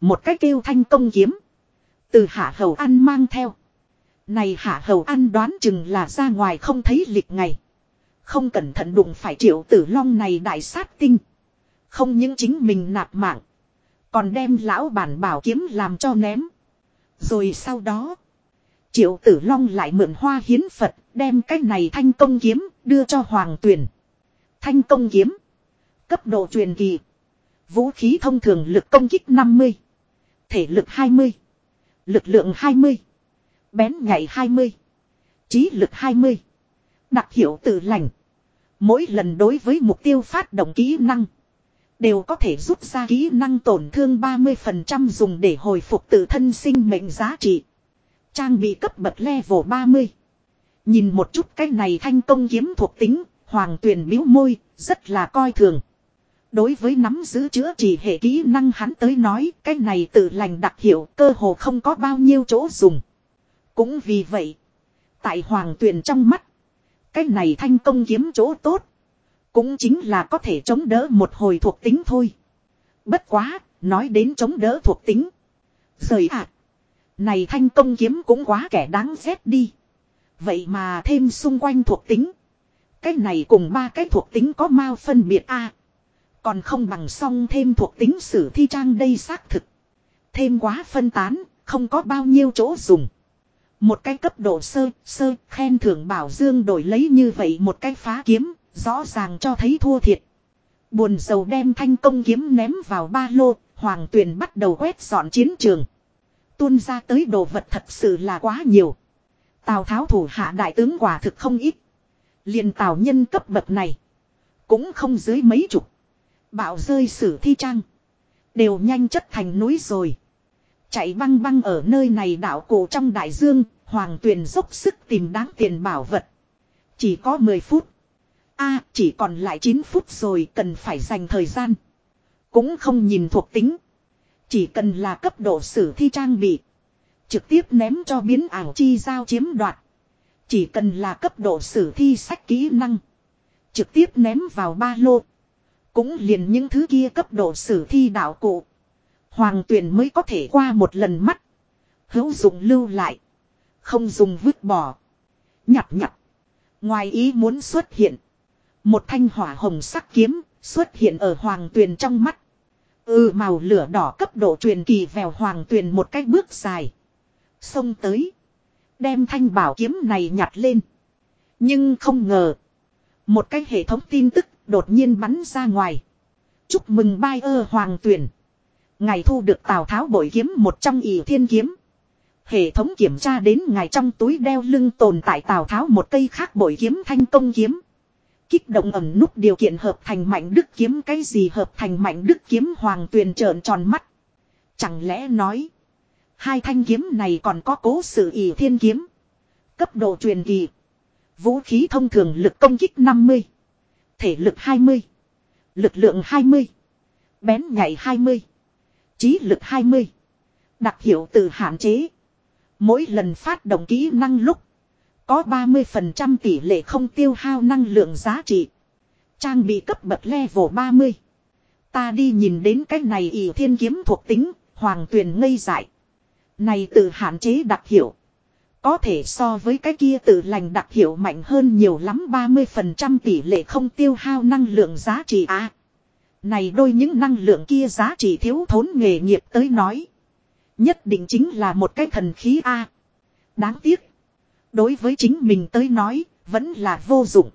Một cái kêu thanh công kiếm. Từ hạ hầu ăn mang theo. Này hạ hầu ăn đoán chừng là ra ngoài không thấy lịch ngày. Không cẩn thận đụng phải triệu tử long này đại sát tinh. Không những chính mình nạp mạng. Còn đem lão bản bảo kiếm làm cho ném. Rồi sau đó. Triệu tử long lại mượn hoa hiến Phật. Đem cái này thanh công kiếm đưa cho hoàng tuyển. Thanh công kiếm. Cấp độ truyền kỳ. Vũ khí thông thường lực công kích 50. Thể lực 20. Lực lượng 20. Bén nhảy 20. Trí lực 20. Đặc hiệu tự lành. Mỗi lần đối với mục tiêu phát động kỹ năng. Đều có thể rút ra kỹ năng tổn thương 30% dùng để hồi phục tự thân sinh mệnh giá trị. Trang bị cấp bậc level 30. Nhìn một chút cái này thanh công kiếm thuộc tính, hoàng tuyển biếu môi, rất là coi thường. Đối với nắm giữ chữa trị hệ kỹ năng hắn tới nói cái này tự lành đặc hiệu cơ hồ không có bao nhiêu chỗ dùng. Cũng vì vậy, tại hoàng tuyền trong mắt, cái này thanh công kiếm chỗ tốt. Cũng chính là có thể chống đỡ một hồi thuộc tính thôi. Bất quá, nói đến chống đỡ thuộc tính. Rời ạ. này thanh công kiếm cũng quá kẻ đáng ghét đi. Vậy mà thêm xung quanh thuộc tính. Cái này cùng ba cái thuộc tính có mau phân biệt a còn không bằng song thêm thuộc tính sử thi trang đây xác thực. Thêm quá phân tán, không có bao nhiêu chỗ dùng. Một cái cấp độ sơ, sơ, khen thưởng bảo dương đổi lấy như vậy một cái phá kiếm, rõ ràng cho thấy thua thiệt. Buồn dầu đem thanh công kiếm ném vào ba lô, hoàng tuyền bắt đầu quét dọn chiến trường. Tuôn ra tới đồ vật thật sự là quá nhiều. Tào tháo thủ hạ đại tướng quả thực không ít. liền tào nhân cấp bậc này. Cũng không dưới mấy chục. Bạo rơi sử thi trang. Đều nhanh chất thành núi rồi. Chạy băng băng ở nơi này đảo cổ trong đại dương, hoàng tuyền dốc sức tìm đáng tiền bảo vật. Chỉ có 10 phút. a chỉ còn lại 9 phút rồi cần phải dành thời gian. Cũng không nhìn thuộc tính. Chỉ cần là cấp độ sử thi trang bị. Trực tiếp ném cho biến ảo chi giao chiếm đoạt. Chỉ cần là cấp độ sử thi sách kỹ năng. Trực tiếp ném vào ba lô. Cũng liền những thứ kia cấp độ sử thi đạo cụ. Hoàng tuyển mới có thể qua một lần mắt. Hữu dụng lưu lại. Không dùng vứt bỏ. Nhặt nhặt. Ngoài ý muốn xuất hiện. Một thanh hỏa hồng sắc kiếm xuất hiện ở hoàng tuyền trong mắt. Ừ màu lửa đỏ cấp độ truyền kỳ vèo hoàng tuyền một cách bước dài. Xông tới. Đem thanh bảo kiếm này nhặt lên. Nhưng không ngờ. Một cái hệ thống tin tức đột nhiên bắn ra ngoài. Chúc mừng bai ơ hoàng tuyển. Ngài thu được Tào Tháo bội kiếm một trong ỷ thiên kiếm. Hệ thống kiểm tra đến ngài trong túi đeo lưng tồn tại Tào Tháo một cây khác bội kiếm thanh công kiếm. Kích động ẩm nút điều kiện hợp thành mạnh đức kiếm, cái gì hợp thành mạnh đức kiếm hoàng tuyền trợn tròn mắt. Chẳng lẽ nói. Hai thanh kiếm này còn có cố sự ỷ thiên kiếm. Cấp độ truyền kỳ. Vũ khí thông thường lực công kích 50. Thể lực 20. Lực lượng 20. Bén nhảy 20. Trí lực 20. Đặc hiệu từ hạn chế. Mỗi lần phát động kỹ năng lúc. Có 30% tỷ lệ không tiêu hao năng lượng giá trị. Trang bị cấp bậc level 30. Ta đi nhìn đến cái này ỷ thiên kiếm thuộc tính, hoàng tuyền ngây dại. Này từ hạn chế đặc hiệu. Có thể so với cái kia tự lành đặc hiệu mạnh hơn nhiều lắm 30% tỷ lệ không tiêu hao năng lượng giá trị à. Này đôi những năng lượng kia giá trị thiếu thốn nghề nghiệp tới nói. Nhất định chính là một cái thần khí A. Đáng tiếc. Đối với chính mình tới nói, vẫn là vô dụng.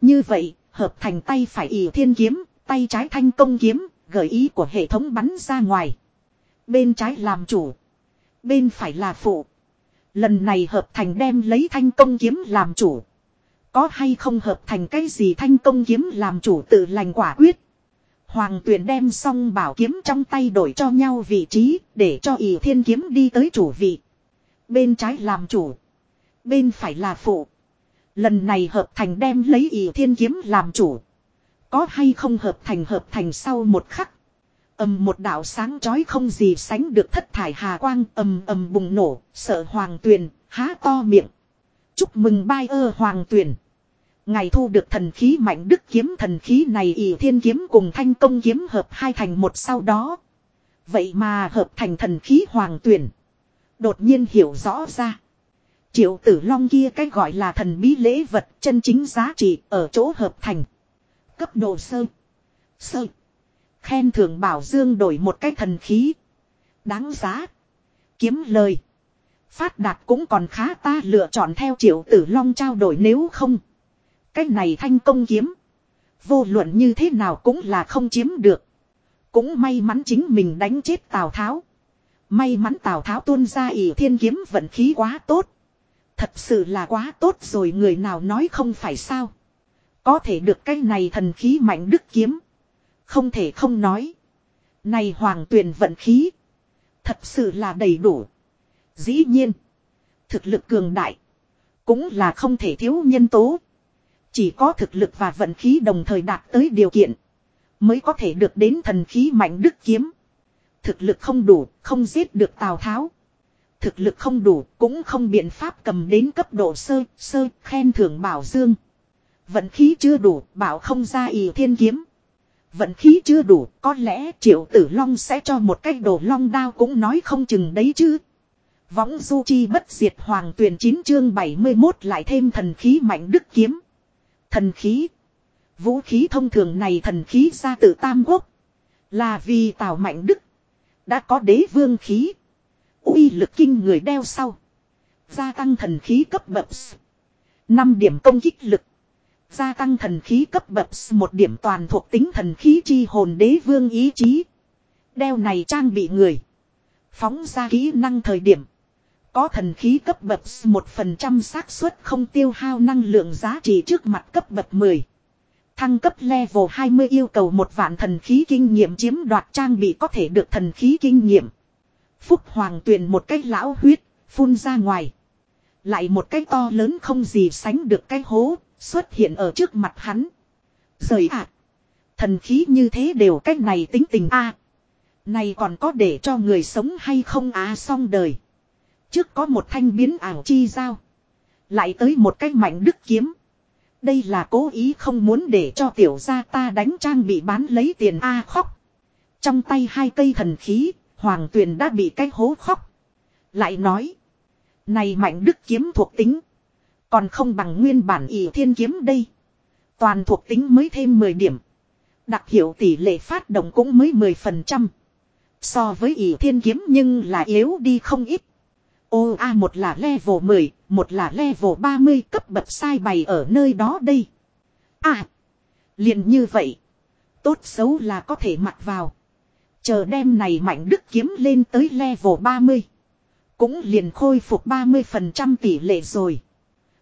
Như vậy, hợp thành tay phải ỉ thiên kiếm, tay trái thanh công kiếm, gợi ý của hệ thống bắn ra ngoài. Bên trái làm chủ. Bên phải là phụ. Lần này hợp thành đem lấy thanh công kiếm làm chủ. Có hay không hợp thành cái gì thanh công kiếm làm chủ tự lành quả quyết. Hoàng tuyển đem xong bảo kiếm trong tay đổi cho nhau vị trí để cho ỷ thiên kiếm đi tới chủ vị. Bên trái làm chủ. Bên phải là phụ. Lần này hợp thành đem lấy ỷ thiên kiếm làm chủ. Có hay không hợp thành hợp thành sau một khắc ầm một đạo sáng chói không gì sánh được thất thải hà quang ầm ầm bùng nổ, sợ hoàng tuyền, há to miệng. Chúc mừng bai ơ hoàng tuyền. Ngày thu được thần khí mạnh đức kiếm thần khí này ỷ thiên kiếm cùng thanh công kiếm hợp hai thành một sau đó. Vậy mà hợp thành thần khí hoàng tuyển. Đột nhiên hiểu rõ ra. Triệu tử long kia cái gọi là thần bí lễ vật chân chính giá trị ở chỗ hợp thành. Cấp độ sơ. Sơ. Khen thưởng bảo dương đổi một cái thần khí. Đáng giá. Kiếm lời. Phát đạt cũng còn khá ta lựa chọn theo triệu tử long trao đổi nếu không. Cái này thanh công kiếm. Vô luận như thế nào cũng là không chiếm được. Cũng may mắn chính mình đánh chết Tào Tháo. May mắn Tào Tháo tuôn ra ỷ thiên kiếm vận khí quá tốt. Thật sự là quá tốt rồi người nào nói không phải sao. Có thể được cái này thần khí mạnh đức kiếm. Không thể không nói. Này hoàng tuyền vận khí. Thật sự là đầy đủ. Dĩ nhiên. Thực lực cường đại. Cũng là không thể thiếu nhân tố. Chỉ có thực lực và vận khí đồng thời đạt tới điều kiện. Mới có thể được đến thần khí mạnh đức kiếm. Thực lực không đủ, không giết được Tào Tháo. Thực lực không đủ, cũng không biện pháp cầm đến cấp độ sơ, sơ, khen thưởng bảo dương. Vận khí chưa đủ, bảo không ra ý thiên kiếm. Vận khí chưa đủ, có lẽ triệu tử long sẽ cho một cái đồ long đao cũng nói không chừng đấy chứ. Võng du chi bất diệt hoàng tuyển 9 chương 71 lại thêm thần khí mạnh đức kiếm. Thần khí. Vũ khí thông thường này thần khí ra từ Tam Quốc. Là vì Tào Mạnh Đức. Đã có đế vương khí. uy lực kinh người đeo sau. Gia tăng thần khí cấp bậc. 5 điểm công kích lực. Gia tăng thần khí cấp bậc một điểm toàn thuộc tính thần khí chi hồn đế vương ý chí. Đeo này trang bị người. Phóng ra kỹ năng thời điểm. Có thần khí cấp bậc một phần trăm xác suất không tiêu hao năng lượng giá trị trước mặt cấp bậc 10. Thăng cấp level 20 yêu cầu một vạn thần khí kinh nghiệm chiếm đoạt trang bị có thể được thần khí kinh nghiệm. Phúc Hoàng tuyển một cái lão huyết, phun ra ngoài. Lại một cái to lớn không gì sánh được cái hố, xuất hiện ở trước mặt hắn. Rời ạ! thần khí như thế đều cách này tính tình a Này còn có để cho người sống hay không á à, xong đời. Trước có một thanh biến ảo chi dao. Lại tới một cái mạnh đức kiếm. Đây là cố ý không muốn để cho tiểu gia ta đánh trang bị bán lấy tiền A khóc. Trong tay hai cây thần khí, hoàng tuyền đã bị cái hố khóc. Lại nói. Này mạnh đức kiếm thuộc tính. Còn không bằng nguyên bản ỷ thiên kiếm đây. Toàn thuộc tính mới thêm 10 điểm. Đặc hiệu tỷ lệ phát động cũng mới 10%. So với ỷ thiên kiếm nhưng là yếu đi không ít. Ô A một là level 10, một là level 30 cấp bậc sai bày ở nơi đó đây. À, liền như vậy. Tốt xấu là có thể mặc vào. Chờ đem này mạnh đức kiếm lên tới level 30. Cũng liền khôi phục 30% tỷ lệ rồi.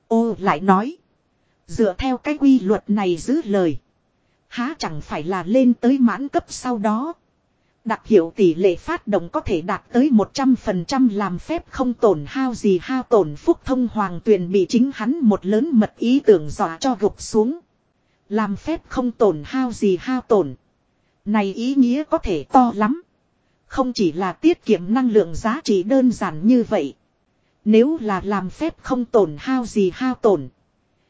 Ô lại nói. Dựa theo cái quy luật này giữ lời. Há chẳng phải là lên tới mãn cấp sau đó. Đặc hiệu tỷ lệ phát động có thể đạt tới 100% làm phép không tổn hao gì hao tổn phúc thông hoàng tuyền bị chính hắn một lớn mật ý tưởng dọa cho gục xuống. Làm phép không tổn hao gì hao tổn. Này ý nghĩa có thể to lắm. Không chỉ là tiết kiệm năng lượng giá trị đơn giản như vậy. Nếu là làm phép không tổn hao gì hao tổn.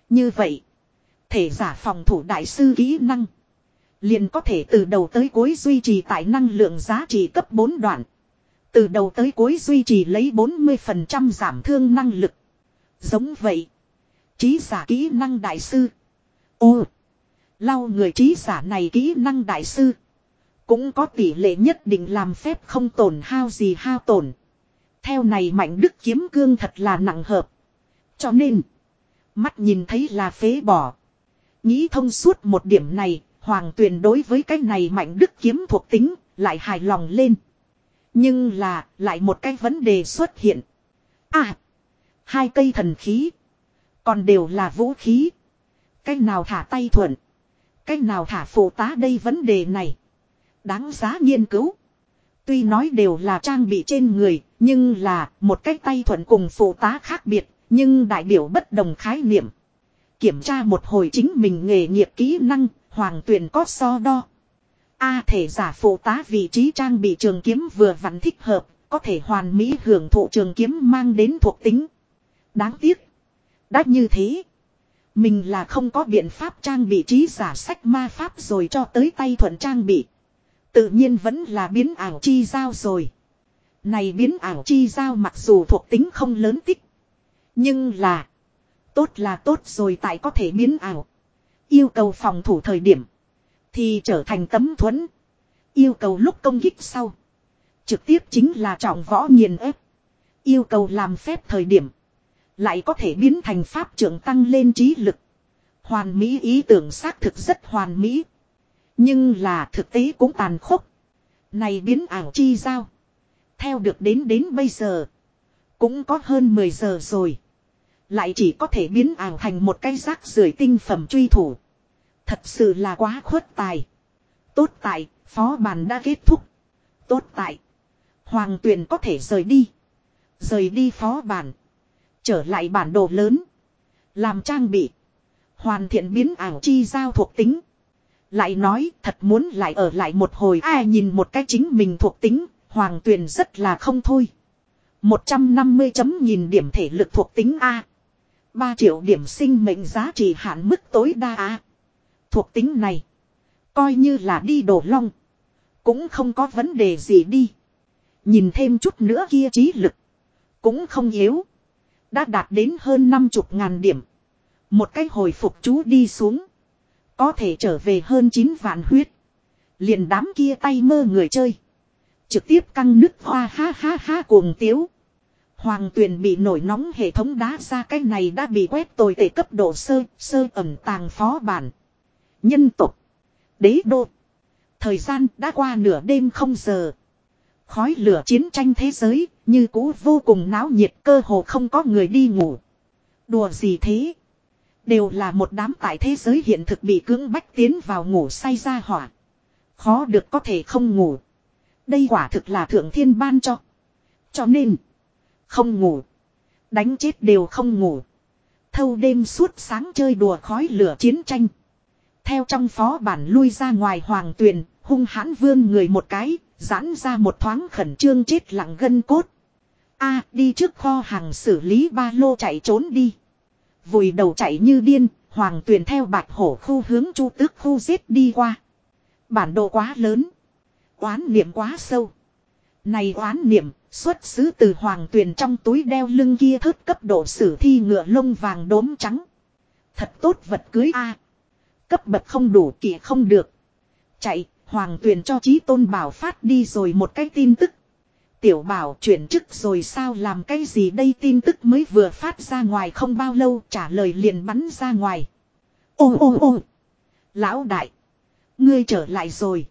Như vậy. Thể giả phòng thủ đại sư kỹ năng. Liền có thể từ đầu tới cuối duy trì tại năng lượng giá trị cấp 4 đoạn. Từ đầu tới cuối duy trì lấy 40% giảm thương năng lực. Giống vậy. Trí giả kỹ năng đại sư. Ô. Lau người trí giả này kỹ năng đại sư. Cũng có tỷ lệ nhất định làm phép không tổn hao gì hao tổn. Theo này mạnh đức kiếm cương thật là nặng hợp. Cho nên. Mắt nhìn thấy là phế bỏ. Nghĩ thông suốt một điểm này, Hoàng tuyền đối với cái này mạnh đức kiếm thuộc tính, lại hài lòng lên. Nhưng là, lại một cái vấn đề xuất hiện. À, hai cây thần khí. Còn đều là vũ khí. Cái nào thả tay thuận. Cái nào thả phụ tá đây vấn đề này. Đáng giá nghiên cứu. Tuy nói đều là trang bị trên người, nhưng là một cái tay thuận cùng phụ tá khác biệt, nhưng đại biểu bất đồng khái niệm. Kiểm tra một hồi chính mình nghề nghiệp kỹ năng, hoàng tuyển có so đo. A thể giả phụ tá vị trí trang bị trường kiếm vừa vặn thích hợp, có thể hoàn mỹ hưởng thụ trường kiếm mang đến thuộc tính. Đáng tiếc. Đã như thế. Mình là không có biện pháp trang bị trí giả sách ma pháp rồi cho tới tay thuận trang bị. Tự nhiên vẫn là biến ảo chi giao rồi. Này biến ảo chi giao mặc dù thuộc tính không lớn tích. Nhưng là. Tốt là tốt rồi tại có thể biến ảo. Yêu cầu phòng thủ thời điểm. Thì trở thành tấm thuẫn. Yêu cầu lúc công kích sau. Trực tiếp chính là trọng võ nghiền ép. Yêu cầu làm phép thời điểm. Lại có thể biến thành pháp trưởng tăng lên trí lực. Hoàn mỹ ý tưởng xác thực rất hoàn mỹ. Nhưng là thực tế cũng tàn khốc. Này biến ảo chi giao. Theo được đến đến bây giờ. Cũng có hơn 10 giờ rồi. Lại chỉ có thể biến ảo thành một cái rác rưởi tinh phẩm truy thủ. Thật sự là quá khuất tài. Tốt tại, phó bàn đã kết thúc. Tốt tại, hoàng tuyền có thể rời đi. Rời đi phó bàn. Trở lại bản đồ lớn. Làm trang bị. Hoàn thiện biến ảo chi giao thuộc tính. Lại nói, thật muốn lại ở lại một hồi, ai nhìn một cái chính mình thuộc tính. Hoàng tuyền rất là không thôi. 150 chấm nhìn điểm thể lực thuộc tính A. 3 triệu điểm sinh mệnh giá trị hạn mức tối đa A. Thuộc tính này. Coi như là đi đổ long. Cũng không có vấn đề gì đi. Nhìn thêm chút nữa kia trí lực. Cũng không yếu. Đã đạt đến hơn 50 ngàn điểm. Một cái hồi phục chú đi xuống. Có thể trở về hơn 9 vạn huyết. Liền đám kia tay mơ người chơi. Trực tiếp căng nứt hoa ha ha ha cuồng tiếu. Hoàng tuyền bị nổi nóng hệ thống đá ra cái này đã bị quét tồi tệ cấp độ sơ, sơ ẩm tàng phó bản. Nhân tục. Đế đô. Thời gian đã qua nửa đêm không giờ. Khói lửa chiến tranh thế giới, như cũ vô cùng náo nhiệt cơ hồ không có người đi ngủ. Đùa gì thế? Đều là một đám tại thế giới hiện thực bị cưỡng bách tiến vào ngủ say ra hỏa. Khó được có thể không ngủ. Đây quả thực là thượng thiên ban cho. Cho nên, không ngủ. Đánh chết đều không ngủ. Thâu đêm suốt sáng chơi đùa khói lửa chiến tranh. Theo trong phó bản lui ra ngoài hoàng tuyền, hung hãn vương người một cái, giãn ra một thoáng khẩn trương chết lặng gân cốt. a đi trước kho hàng xử lý ba lô chạy trốn đi. Vùi đầu chạy như điên, hoàng tuyền theo bạch hổ khu hướng chu tước khu giết đi qua. Bản đồ quá lớn. Oán niệm quá sâu. Này oán niệm, xuất xứ từ hoàng tuyền trong túi đeo lưng kia thớt cấp độ sử thi ngựa lông vàng đốm trắng. Thật tốt vật cưới a Cấp bậc không đủ kỵ không được. Chạy, hoàng tuyền cho trí tôn bảo phát đi rồi một cái tin tức. Tiểu bảo chuyển chức rồi sao làm cái gì đây tin tức mới vừa phát ra ngoài không bao lâu, trả lời liền bắn ra ngoài. Ô ô ô. Lão đại. Ngươi trở lại rồi.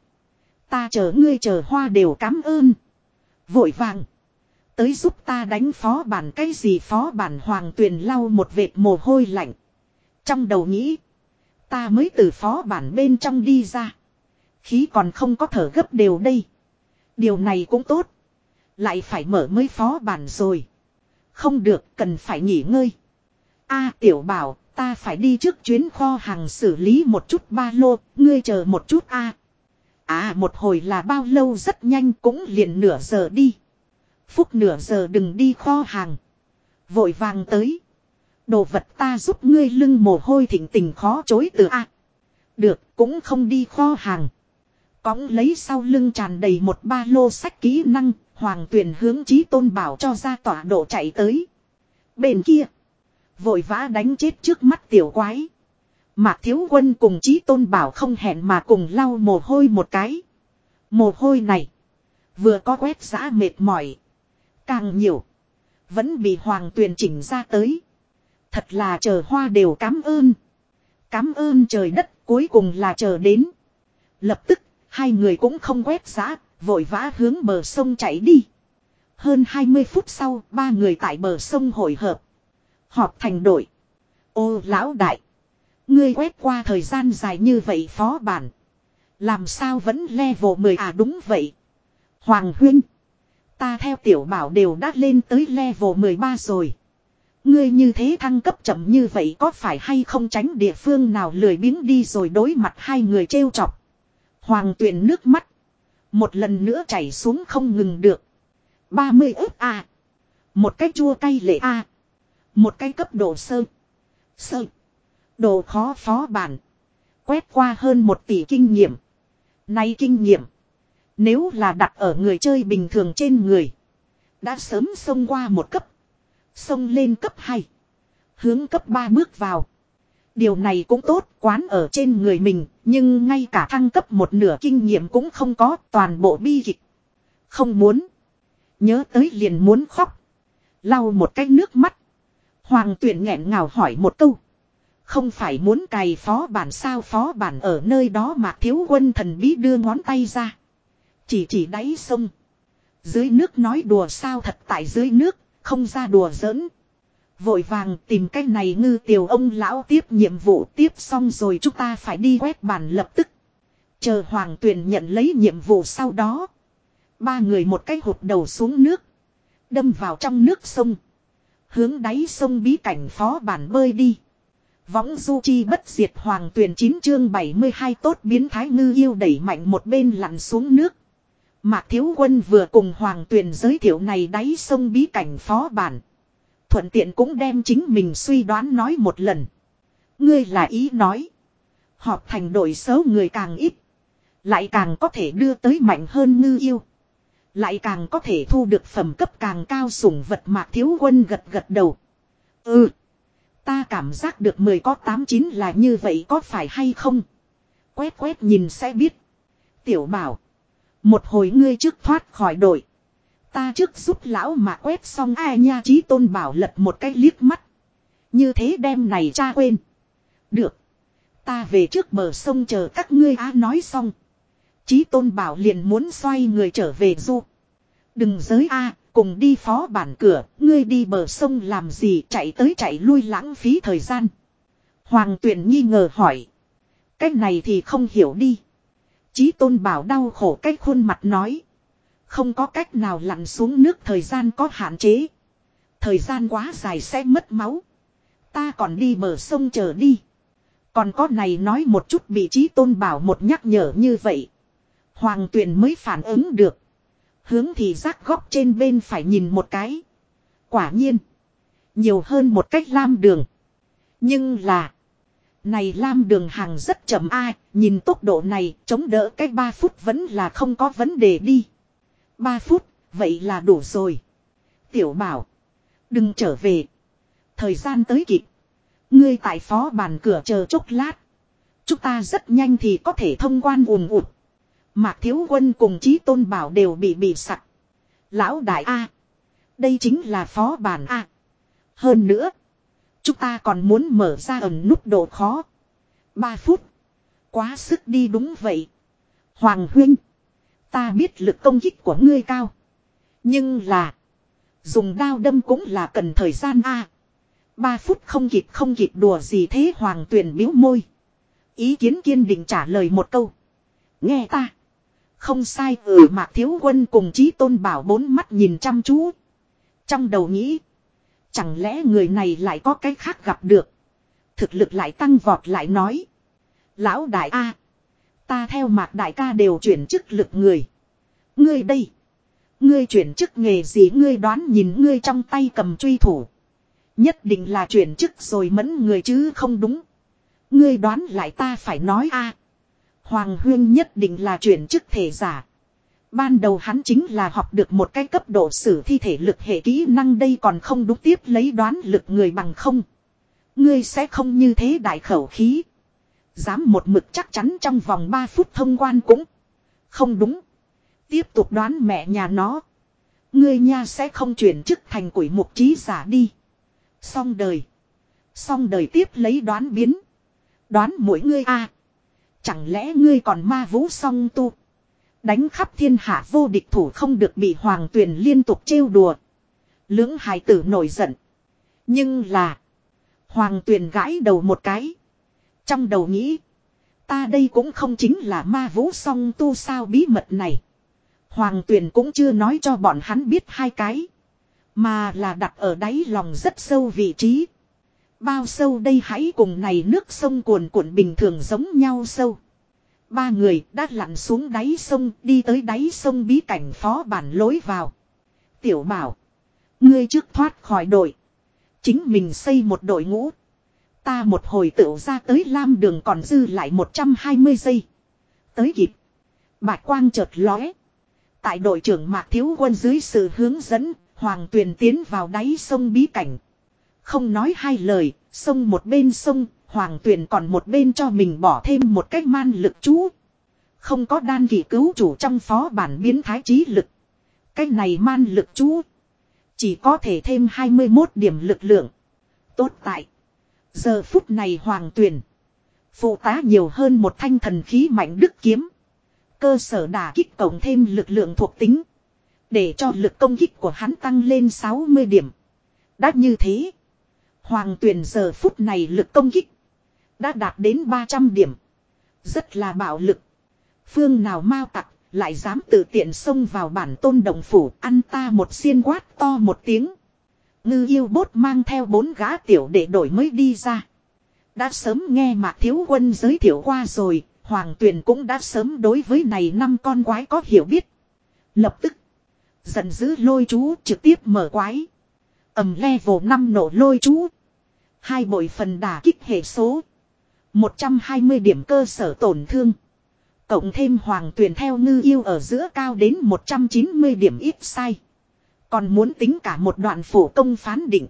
Ta chờ ngươi chờ hoa đều cảm ơn. Vội vàng. Tới giúp ta đánh phó bản cái gì phó bản hoàng tuyền lau một vệt mồ hôi lạnh. Trong đầu nghĩ. Ta mới từ phó bản bên trong đi ra. Khí còn không có thở gấp đều đây. Điều này cũng tốt. Lại phải mở mới phó bản rồi. Không được, cần phải nghỉ ngơi. a, tiểu bảo, ta phải đi trước chuyến kho hàng xử lý một chút ba lô. Ngươi chờ một chút a À một hồi là bao lâu rất nhanh cũng liền nửa giờ đi. Phúc nửa giờ đừng đi kho hàng. Vội vàng tới. Đồ vật ta giúp ngươi lưng mồ hôi thỉnh tình khó chối từ A. được, cũng không đi kho hàng. Cóng lấy sau lưng tràn đầy một ba lô sách kỹ năng. Hoàng Tuyền hướng chí tôn bảo cho ra tọa độ chạy tới. Bên kia. Vội vã đánh chết trước mắt tiểu quái. Mạc thiếu quân cùng chí tôn bảo không hẹn mà cùng lau mồ hôi một cái. Mồ hôi này. Vừa có quét giã mệt mỏi. Càng nhiều. Vẫn bị hoàng tuyền chỉnh ra tới. Thật là chờ hoa đều cảm ơn. Cảm ơn trời đất cuối cùng là chờ đến. Lập tức, hai người cũng không quét giã, vội vã hướng bờ sông chạy đi. Hơn 20 phút sau, ba người tại bờ sông hội hợp. Họp thành đội. Ô lão đại. Ngươi quét qua thời gian dài như vậy phó bản. Làm sao vẫn level 10 à đúng vậy. Hoàng huynh. Ta theo tiểu bảo đều đã lên tới level 13 rồi. Ngươi như thế thăng cấp chậm như vậy có phải hay không tránh địa phương nào lười biếng đi rồi đối mặt hai người trêu chọc. Hoàng tuyển nước mắt. Một lần nữa chảy xuống không ngừng được. 30 ức A. Một cái chua cay lệ A. Một cái cấp độ sơ. Sơ. Đồ khó phó bản. Quét qua hơn một tỷ kinh nghiệm. Nay kinh nghiệm. Nếu là đặt ở người chơi bình thường trên người. Đã sớm xông qua một cấp. Xông lên cấp 2. Hướng cấp 3 bước vào. Điều này cũng tốt, quán ở trên người mình, nhưng ngay cả thăng cấp một nửa kinh nghiệm cũng không có, toàn bộ bi kịch. Không muốn. Nhớ tới liền muốn khóc. Lau một cái nước mắt. Hoàng tuyển nghẹn ngào hỏi một câu. Không phải muốn cày phó bản sao phó bản ở nơi đó mà thiếu quân thần bí đưa ngón tay ra. Chỉ chỉ đáy sông. Dưới nước nói đùa sao thật tại dưới nước, không ra đùa giỡn. Vội vàng tìm cái này ngư tiểu ông lão tiếp nhiệm vụ tiếp xong rồi chúng ta phải đi quét bản lập tức. Chờ hoàng tuyền nhận lấy nhiệm vụ sau đó. Ba người một cái hụt đầu xuống nước. Đâm vào trong nước sông. Hướng đáy sông bí cảnh phó bản bơi đi. Võng du chi bất diệt hoàng tuyển 9 chương 72 tốt biến thái ngư yêu đẩy mạnh một bên lặn xuống nước. Mạc Thiếu Quân vừa cùng hoàng tuyển giới thiệu này đáy sông bí cảnh phó bản. Thuận tiện cũng đem chính mình suy đoán nói một lần. Ngươi là ý nói. Họp thành đội xấu người càng ít. Lại càng có thể đưa tới mạnh hơn ngư yêu. Lại càng có thể thu được phẩm cấp càng cao sủng vật mạc thiếu quân gật gật đầu. Ừ. Ta cảm giác được mười có tám chín là như vậy có phải hay không? Quét quét nhìn sẽ biết. Tiểu bảo. Một hồi ngươi trước thoát khỏi đội. Ta trước giúp lão mà quét xong ai nha trí tôn bảo lật một cái liếc mắt. Như thế đem này cha quên. Được. Ta về trước bờ sông chờ các ngươi á nói xong. Chí tôn bảo liền muốn xoay người trở về du. Đừng giới a cùng đi phó bản cửa, ngươi đi bờ sông làm gì chạy tới chạy lui lãng phí thời gian. Hoàng tuyển nghi ngờ hỏi. Cái này thì không hiểu đi. Chí tôn bảo đau khổ cái khuôn mặt nói. Không có cách nào lặn xuống nước thời gian có hạn chế. Thời gian quá dài sẽ mất máu. Ta còn đi bờ sông chờ đi. Còn có này nói một chút bị trí tôn bảo một nhắc nhở như vậy. Hoàng tuyền mới phản ứng được. Hướng thì rác góc trên bên phải nhìn một cái. Quả nhiên. Nhiều hơn một cách lam đường. Nhưng là. Này lam đường hàng rất chậm ai, nhìn tốc độ này, chống đỡ cách 3 phút vẫn là không có vấn đề đi ba phút, vậy là đủ rồi. Tiểu bảo. Đừng trở về. Thời gian tới kịp. Ngươi tại phó bàn cửa chờ chốc lát. Chúng ta rất nhanh thì có thể thông quan ùm ụt. Mạc Thiếu Quân cùng Chí Tôn Bảo đều bị bị sặc. Lão Đại A. Đây chính là phó bản A. Hơn nữa. Chúng ta còn muốn mở ra ẩn nút độ khó. 3 phút. Quá sức đi đúng vậy. Hoàng Huynh. Ta biết lực công kích của ngươi cao. Nhưng là. Dùng đao đâm cũng là cần thời gian A. Ba phút không kịp không kịp đùa gì thế hoàng tuyển biếu môi. Ý kiến kiên định trả lời một câu. Nghe ta. Không sai ừ mạc thiếu quân cùng chí tôn bảo bốn mắt nhìn chăm chú. Trong đầu nghĩ. Chẳng lẽ người này lại có cái khác gặp được. Thực lực lại tăng vọt lại nói. Lão đại A. Ta theo mạc đại ca đều chuyển chức lực người. Ngươi đây. Ngươi chuyển chức nghề gì ngươi đoán nhìn ngươi trong tay cầm truy thủ. Nhất định là chuyển chức rồi mẫn người chứ không đúng. Ngươi đoán lại ta phải nói a Hoàng Huyên nhất định là chuyển chức thể giả. Ban đầu hắn chính là học được một cái cấp độ sử thi thể lực hệ kỹ năng đây còn không đúng tiếp lấy đoán lực người bằng không. Ngươi sẽ không như thế đại khẩu khí. Dám một mực chắc chắn trong vòng 3 phút thông quan cũng không đúng. Tiếp tục đoán mẹ nhà nó. Ngươi nha sẽ không chuyển chức thành quỷ mục trí giả đi. Xong đời. Xong đời tiếp lấy đoán biến. Đoán mỗi ngươi a Chẳng lẽ ngươi còn ma vũ song tu. Đánh khắp thiên hạ vô địch thủ không được bị hoàng tuyền liên tục trêu đùa. Lưỡng hải tử nổi giận. Nhưng là. Hoàng tuyền gãi đầu một cái. Trong đầu nghĩ. Ta đây cũng không chính là ma vũ song tu sao bí mật này. Hoàng tuyền cũng chưa nói cho bọn hắn biết hai cái. Mà là đặt ở đáy lòng rất sâu vị trí. Bao sâu đây hãy cùng này nước sông cuồn cuộn bình thường giống nhau sâu. Ba người đã lặn xuống đáy sông, đi tới đáy sông bí cảnh phó bản lối vào. Tiểu bảo. Ngươi trước thoát khỏi đội. Chính mình xây một đội ngũ. Ta một hồi tựu ra tới lam đường còn dư lại 120 giây. Tới kịp. Bạch quang chợt lóe. Tại đội trưởng Mạc Thiếu Quân dưới sự hướng dẫn, Hoàng Tuyền tiến vào đáy sông bí cảnh. Không nói hai lời, sông một bên sông, Hoàng Tuyền còn một bên cho mình bỏ thêm một cách man lực chú. Không có đan kỳ cứu chủ trong phó bản biến thái trí lực. Cách này man lực chú. Chỉ có thể thêm 21 điểm lực lượng. Tốt tại. Giờ phút này Hoàng Tuyền. Phụ tá nhiều hơn một thanh thần khí mạnh đức kiếm. Cơ sở đả kích cộng thêm lực lượng thuộc tính. Để cho lực công kích của hắn tăng lên 60 điểm. Đã như thế. Hoàng tuyển giờ phút này lực công kích. Đã đạt đến 300 điểm. Rất là bạo lực. Phương nào mau tặc, lại dám tự tiện xông vào bản tôn đồng phủ, ăn ta một xiên quát to một tiếng. Ngư yêu bốt mang theo bốn gã tiểu để đổi mới đi ra. Đã sớm nghe mạc thiếu quân giới thiệu qua rồi, Hoàng Tuyền cũng đã sớm đối với này năm con quái có hiểu biết. Lập tức. Giận dữ lôi chú trực tiếp mở quái. ầm level 5 nổ lôi chú. Hai bội phần đả kích hệ số. 120 điểm cơ sở tổn thương. Cộng thêm hoàng Tuyền theo ngư yêu ở giữa cao đến 190 điểm ít sai. Còn muốn tính cả một đoạn phổ công phán định.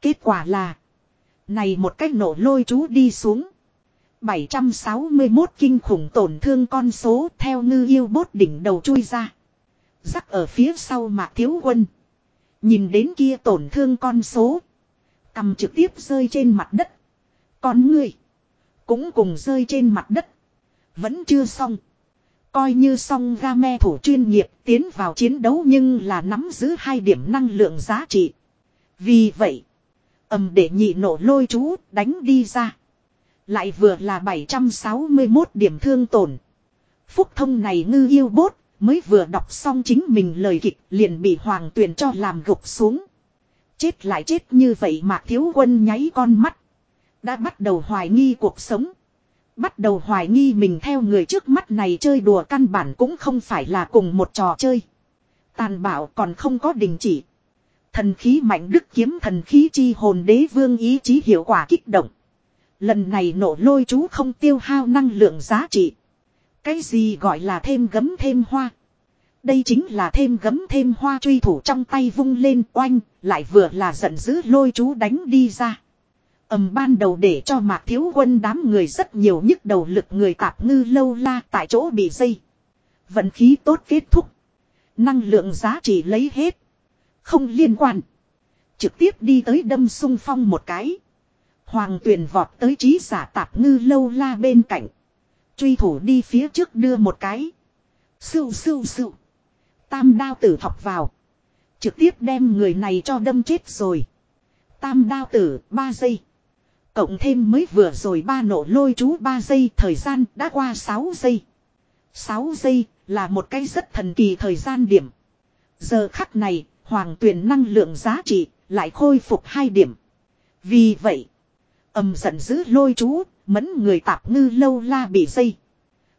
Kết quả là. Này một cách nổ lôi chú đi xuống. 761 kinh khủng tổn thương con số theo ngư yêu bốt đỉnh đầu chui ra. Rắc ở phía sau mạc thiếu quân. Nhìn đến kia tổn thương con số. Cầm trực tiếp rơi trên mặt đất. Con người. Cũng cùng rơi trên mặt đất. Vẫn chưa xong. Coi như song ga me thủ chuyên nghiệp tiến vào chiến đấu nhưng là nắm giữ hai điểm năng lượng giá trị. Vì vậy. ầm để nhị nổ lôi chú đánh đi ra. Lại vừa là 761 điểm thương tổn. Phúc thông này ngư yêu bốt, mới vừa đọc xong chính mình lời kịch liền bị hoàng tuyền cho làm gục xuống. Chết lại chết như vậy mà thiếu quân nháy con mắt. Đã bắt đầu hoài nghi cuộc sống. Bắt đầu hoài nghi mình theo người trước mắt này chơi đùa căn bản cũng không phải là cùng một trò chơi. Tàn bạo còn không có đình chỉ. Thần khí mạnh đức kiếm thần khí chi hồn đế vương ý chí hiệu quả kích động. Lần này nổ lôi chú không tiêu hao năng lượng giá trị. Cái gì gọi là thêm gấm thêm hoa. Đây chính là thêm gấm thêm hoa truy thủ trong tay vung lên oanh, lại vừa là giận dữ lôi chú đánh đi ra ầm ban đầu để cho mạc thiếu quân đám người rất nhiều nhức đầu lực người tạp ngư lâu la tại chỗ bị dây. Vận khí tốt kết thúc. Năng lượng giá trị lấy hết. Không liên quan. Trực tiếp đi tới đâm sung phong một cái. Hoàng tuyền vọt tới trí giả tạp ngư lâu la bên cạnh. Truy thủ đi phía trước đưa một cái. Sưu sưu sưu. Tam đao tử thọc vào. Trực tiếp đem người này cho đâm chết rồi. Tam đao tử 3 giây. Cộng thêm mới vừa rồi ba nổ lôi chú 3 giây thời gian đã qua 6 giây. 6 giây là một cái rất thần kỳ thời gian điểm. Giờ khắc này, hoàng tuyển năng lượng giá trị lại khôi phục hai điểm. Vì vậy, ầm giận dữ lôi chú, mẫn người tạp ngư lâu la bị dây.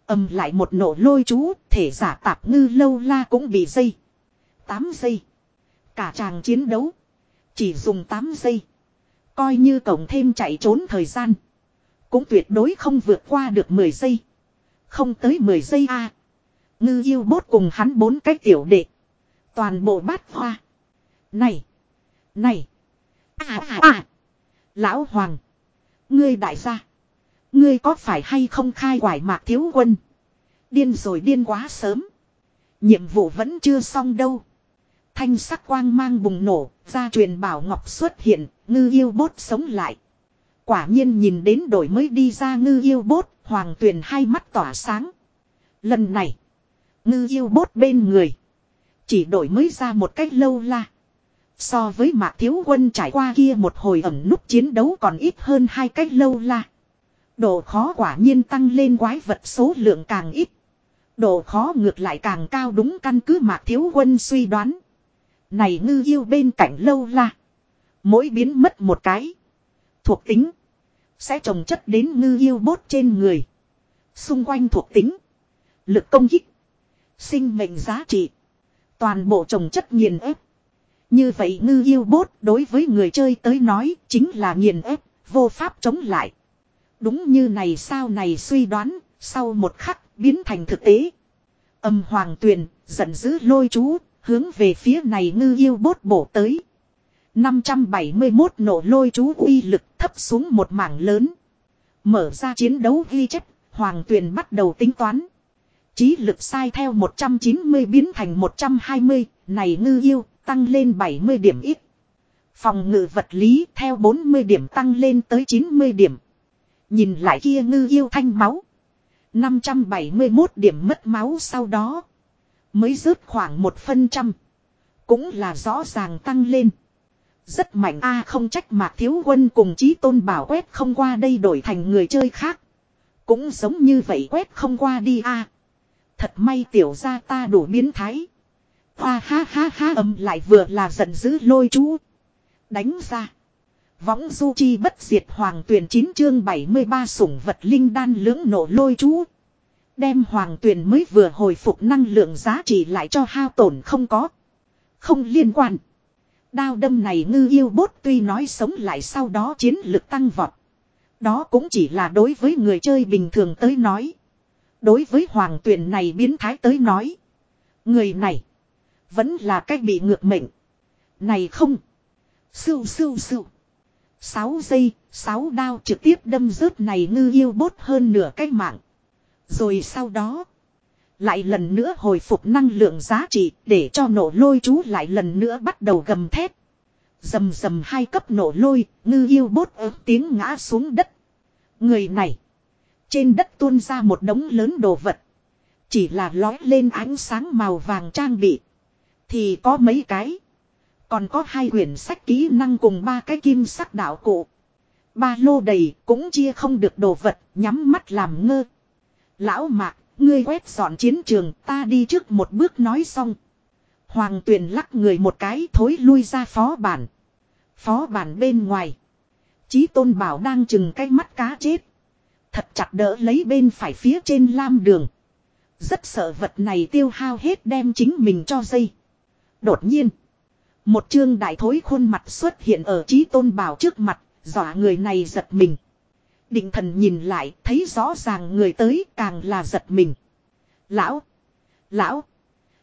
ầm lại một nổ lôi chú, thể giả tạp ngư lâu la cũng bị dây. 8 giây. Cả chàng chiến đấu. Chỉ dùng 8 giây. Coi như cổng thêm chạy trốn thời gian. Cũng tuyệt đối không vượt qua được 10 giây. Không tới 10 giây a Ngư yêu bốt cùng hắn bốn cái tiểu đệ. Toàn bộ bát hoa. Này. Này. À à à. Lão Hoàng. Ngươi đại gia. Ngươi có phải hay không khai quải mạc thiếu quân. Điên rồi điên quá sớm. Nhiệm vụ vẫn chưa xong đâu. Thanh sắc quang mang bùng nổ, gia truyền bảo ngọc xuất hiện, ngư yêu bốt sống lại. Quả nhiên nhìn đến đổi mới đi ra ngư yêu bốt, hoàng tuyền hai mắt tỏa sáng. Lần này, ngư yêu bốt bên người. Chỉ đổi mới ra một cách lâu la. So với mạc thiếu quân trải qua kia một hồi ẩm nút chiến đấu còn ít hơn hai cách lâu la. Độ khó quả nhiên tăng lên quái vật số lượng càng ít. Độ khó ngược lại càng cao đúng căn cứ mạc thiếu quân suy đoán. Này ngư yêu bên cạnh lâu la. Mỗi biến mất một cái. Thuộc tính. Sẽ trồng chất đến ngư yêu bốt trên người. Xung quanh thuộc tính. Lực công kích. Sinh mệnh giá trị. Toàn bộ trồng chất nghiền ép. Như vậy ngư yêu bốt đối với người chơi tới nói chính là nghiền ép, vô pháp chống lại. Đúng như này sao này suy đoán, sau một khắc biến thành thực tế. Âm hoàng tuyền, giận dữ lôi chú, hướng về phía này ngư yêu bốt bổ tới. 571 nổ lôi chú uy lực thấp xuống một mảng lớn. Mở ra chiến đấu ghi chép, hoàng tuyền bắt đầu tính toán. Chí lực sai theo 190 biến thành 120, này ngư yêu, tăng lên 70 điểm ít. Phòng ngự vật lý theo 40 điểm tăng lên tới 90 điểm. Nhìn lại kia ngư yêu thanh máu. 571 điểm mất máu sau đó. Mới rớt khoảng một phần trăm. Cũng là rõ ràng tăng lên. Rất mạnh a không trách mạc thiếu quân cùng chí tôn bảo quét không qua đây đổi thành người chơi khác. Cũng giống như vậy quét không qua đi a Thật may tiểu ra ta đủ biến thái. Hoa ha ha ha âm lại vừa là giận dữ lôi chú. Đánh ra. Võng du chi bất diệt hoàng tuyển 9 chương 73 sủng vật linh đan lưỡng nổ lôi chú. Đem hoàng tuyền mới vừa hồi phục năng lượng giá trị lại cho hao tổn không có. Không liên quan. Đao đâm này ngư yêu bốt tuy nói sống lại sau đó chiến lực tăng vọt. Đó cũng chỉ là đối với người chơi bình thường tới nói. Đối với hoàng tuyển này biến thái tới nói. Người này. Vẫn là cách bị ngược mệnh. Này không. Sưu sưu sưu. Sáu giây, sáu đao trực tiếp đâm rớt này ngư yêu bốt hơn nửa cái mạng. Rồi sau đó. Lại lần nữa hồi phục năng lượng giá trị để cho nổ lôi chú lại lần nữa bắt đầu gầm thét. Dầm dầm hai cấp nổ lôi, ngư yêu bốt ớt tiếng ngã xuống đất. Người này. Trên đất tuôn ra một đống lớn đồ vật. Chỉ là lói lên ánh sáng màu vàng trang bị. Thì có mấy cái. Còn có hai quyển sách kỹ năng cùng ba cái kim sắc đạo cụ. Ba lô đầy cũng chia không được đồ vật, nhắm mắt làm ngơ. Lão mạc, ngươi quét dọn chiến trường, ta đi trước một bước nói xong. Hoàng tuyền lắc người một cái thối lui ra phó bản. Phó bản bên ngoài. Chí tôn bảo đang chừng cái mắt cá chết. Thật chặt đỡ lấy bên phải phía trên lam đường. Rất sợ vật này tiêu hao hết đem chính mình cho dây. Đột nhiên. Một chương đại thối khuôn mặt xuất hiện ở trí tôn bảo trước mặt, dọa người này giật mình. Định thần nhìn lại, thấy rõ ràng người tới càng là giật mình. Lão! Lão!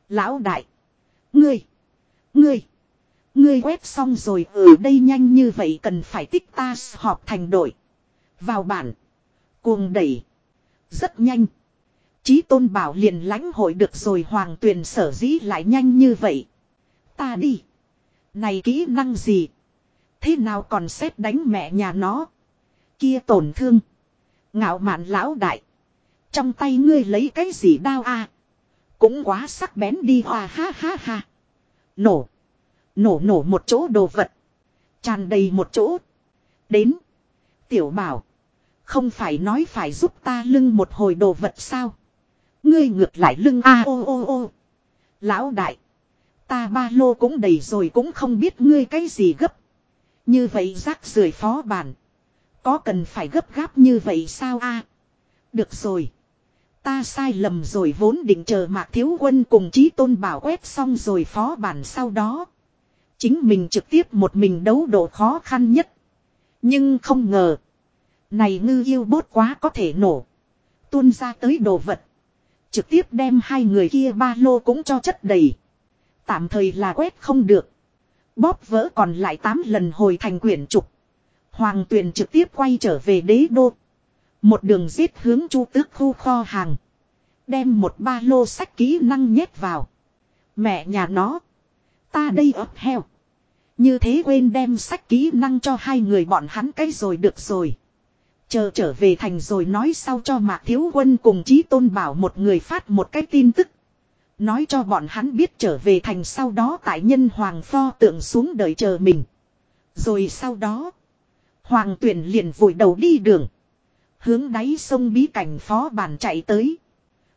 Lão đại! Ngươi! Ngươi! Ngươi quét xong rồi ở đây nhanh như vậy cần phải tích ta họp thành đội. Vào bản. Cuồng đẩy. Rất nhanh. Chí tôn bảo liền lãnh hội được rồi hoàng tuyền sở dĩ lại nhanh như vậy. Ta đi. Này kỹ năng gì? Thế nào còn xếp đánh mẹ nhà nó? Kia tổn thương. Ngạo mạn lão đại. Trong tay ngươi lấy cái gì đao a? Cũng quá sắc bén đi hoa ha ha ha. Nổ. Nổ nổ một chỗ đồ vật. Tràn đầy một chỗ. Đến. Tiểu bảo. Không phải nói phải giúp ta lưng một hồi đồ vật sao. Ngươi ngược lại lưng a ô ô ô. Lão đại. Ta ba lô cũng đầy rồi cũng không biết ngươi cái gì gấp. Như vậy rác rưởi phó bản. Có cần phải gấp gáp như vậy sao a? được rồi. Ta sai lầm rồi, vốn định chờ mạc thiếu quân cùng chí tôn bảo quét xong rồi phó bản sau đó. Chính mình trực tiếp một mình đấu độ khó khăn nhất. Nhưng không ngờ. Này ngư yêu bốt quá có thể nổ. Tuôn ra tới đồ vật. Trực tiếp đem hai người kia ba lô cũng cho chất đầy. Tạm thời là quét không được. Bóp vỡ còn lại 8 lần hồi thành quyển trục. Hoàng tuyền trực tiếp quay trở về đế đô. Một đường giết hướng chu tước khu kho hàng. Đem một ba lô sách kỹ năng nhét vào. Mẹ nhà nó. Ta đây ấp heo. Như thế quên đem sách kỹ năng cho hai người bọn hắn cái rồi được rồi. Chờ trở về thành rồi nói sau cho Mạc Thiếu Quân cùng Chí Tôn Bảo một người phát một cái tin tức. Nói cho bọn hắn biết trở về thành sau đó tại nhân Hoàng Pho tượng xuống đợi chờ mình. Rồi sau đó. Hoàng tuyển liền vội đầu đi đường. Hướng đáy sông bí cảnh phó bản chạy tới.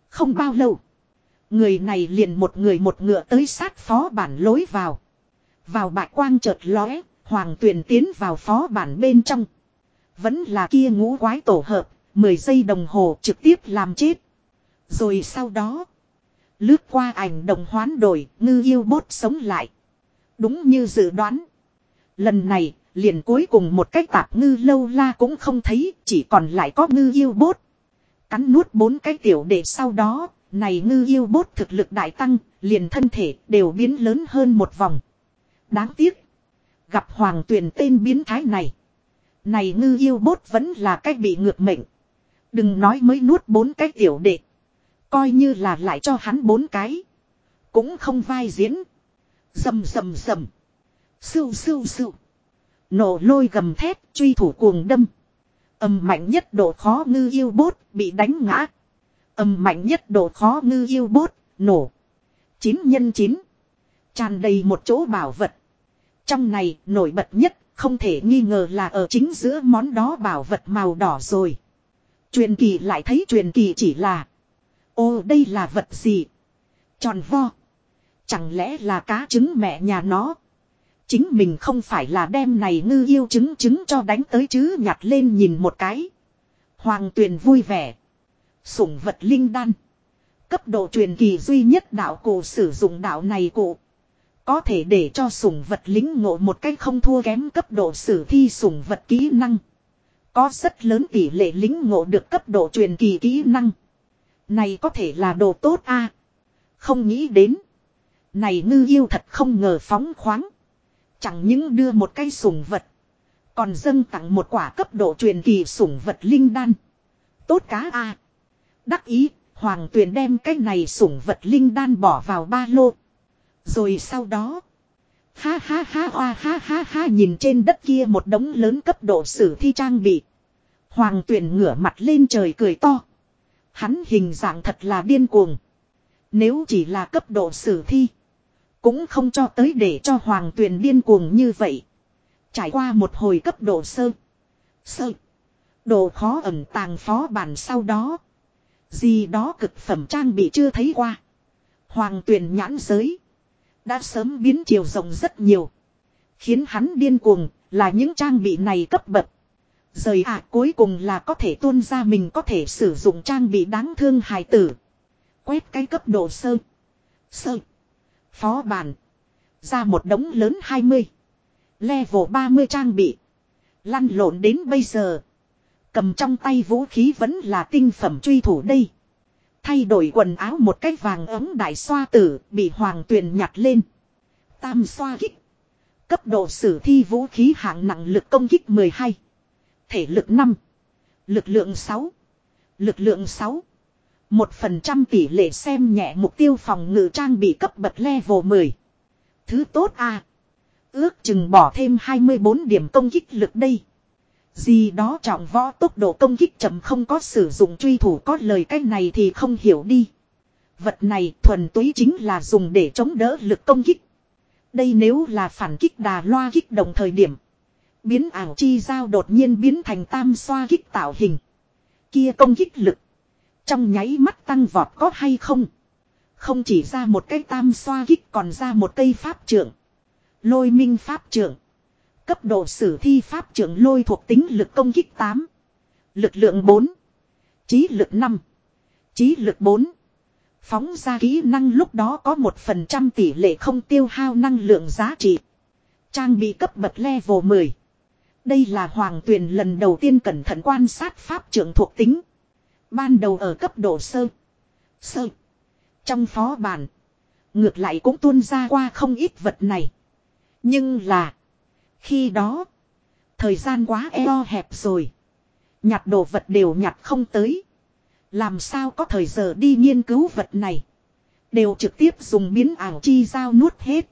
Không bao lâu. Người này liền một người một ngựa tới sát phó bản lối vào. Vào bạch quang chợt lóe, hoàng tuyển tiến vào phó bản bên trong. Vẫn là kia ngũ quái tổ hợp, 10 giây đồng hồ trực tiếp làm chết. Rồi sau đó, lướt qua ảnh đồng hoán đổi, ngư yêu bốt sống lại. Đúng như dự đoán. Lần này, liền cuối cùng một cái tạp ngư lâu la cũng không thấy, chỉ còn lại có ngư yêu bốt. Cắn nuốt bốn cái tiểu để sau đó, này ngư yêu bốt thực lực đại tăng, liền thân thể đều biến lớn hơn một vòng. Đáng tiếc. Gặp hoàng tuyển tên biến thái này. Này ngư yêu bốt vẫn là cách bị ngược mệnh. Đừng nói mới nuốt bốn cái tiểu đệ. Coi như là lại cho hắn bốn cái. Cũng không vai diễn. Dầm dầm dầm. Sưu sưu sưu. Nổ lôi gầm thép, truy thủ cuồng đâm. Âm mạnh nhất độ khó ngư yêu bốt, bị đánh ngã. Âm mạnh nhất độ khó ngư yêu bốt, nổ. 9 nhân 9. Tràn đầy một chỗ bảo vật. Trong này, nổi bật nhất, không thể nghi ngờ là ở chính giữa món đó bảo vật màu đỏ rồi. Truyền kỳ lại thấy truyền kỳ chỉ là. Ô, đây là vật gì? Tròn vo. Chẳng lẽ là cá trứng mẹ nhà nó? Chính mình không phải là đem này ngư yêu chứng chứng cho đánh tới chứ nhặt lên nhìn một cái. Hoàng tuyền vui vẻ. Sủng vật linh đan. Cấp độ truyền kỳ duy nhất đạo cổ sử dụng đạo này cụ. Có thể để cho sủng vật lính ngộ một cách không thua kém cấp độ sử thi sủng vật kỹ năng. Có rất lớn tỷ lệ lính ngộ được cấp độ truyền kỳ kỹ năng. Này có thể là đồ tốt a Không nghĩ đến. Này ngư yêu thật không ngờ phóng khoáng. Chẳng những đưa một cây sủng vật. Còn dâng tặng một quả cấp độ truyền kỳ sủng vật linh đan. Tốt cá a Đắc ý, hoàng tuyền đem cái này sủng vật linh đan bỏ vào ba lô. Rồi sau đó. Ha ha ha ha ha ha ha nhìn trên đất kia một đống lớn cấp độ sử thi trang bị. Hoàng tuyền ngửa mặt lên trời cười to. Hắn hình dạng thật là điên cuồng. Nếu chỉ là cấp độ sử thi. Cũng không cho tới để cho hoàng tuyền điên cuồng như vậy. Trải qua một hồi cấp độ sơ. Sơ. Độ khó ẩn tàng phó bản sau đó. Gì đó cực phẩm trang bị chưa thấy qua. Hoàng tuyền nhãn giới. Đã sớm biến chiều rộng rất nhiều. Khiến hắn điên cuồng là những trang bị này cấp bậc. Rời ạ, cuối cùng là có thể tuôn ra mình có thể sử dụng trang bị đáng thương hài tử. Quét cái cấp độ sơ. Sơ. Phó bàn. Ra một đống lớn 20. Level 30 trang bị. Lăn lộn đến bây giờ. Cầm trong tay vũ khí vẫn là tinh phẩm truy thủ đây. Thay đổi quần áo một cách vàng ấm đại xoa tử, bị hoàng tuyền nhặt lên. Tam xoa kích. Cấp độ sử thi vũ khí hạng nặng lực công kích 12. Thể lực 5. Lực lượng 6. Lực lượng 6. Một phần trăm tỷ lệ xem nhẹ mục tiêu phòng ngự trang bị cấp bậc level 10. Thứ tốt à. Ước chừng bỏ thêm 24 điểm công kích lực đây. Gì đó trọng võ tốc độ công kích chậm không có sử dụng truy thủ có lời cách này thì không hiểu đi. Vật này thuần túy chính là dùng để chống đỡ lực công kích. Đây nếu là phản kích đà loa kích đồng thời điểm. Biến ảo chi giao đột nhiên biến thành tam xoa kích tạo hình. Kia công kích lực. Trong nháy mắt tăng vọt có hay không? Không chỉ ra một cái tam xoa kích còn ra một cây pháp trưởng. Lôi minh pháp trưởng. Cấp độ sử thi pháp trưởng lôi thuộc tính lực công kích 8. Lực lượng 4. Trí lực 5. Trí lực 4. Phóng ra kỹ năng lúc đó có một phần trăm tỷ lệ không tiêu hao năng lượng giá trị. Trang bị cấp bậc level 10. Đây là hoàng tuyền lần đầu tiên cẩn thận quan sát pháp trưởng thuộc tính. Ban đầu ở cấp độ sơ. Sơ. Trong phó bản. Ngược lại cũng tuôn ra qua không ít vật này. Nhưng là. Khi đó. Thời gian quá eo hẹp rồi. Nhặt đồ vật đều nhặt không tới. Làm sao có thời giờ đi nghiên cứu vật này. Đều trực tiếp dùng biến ảo chi giao nuốt hết.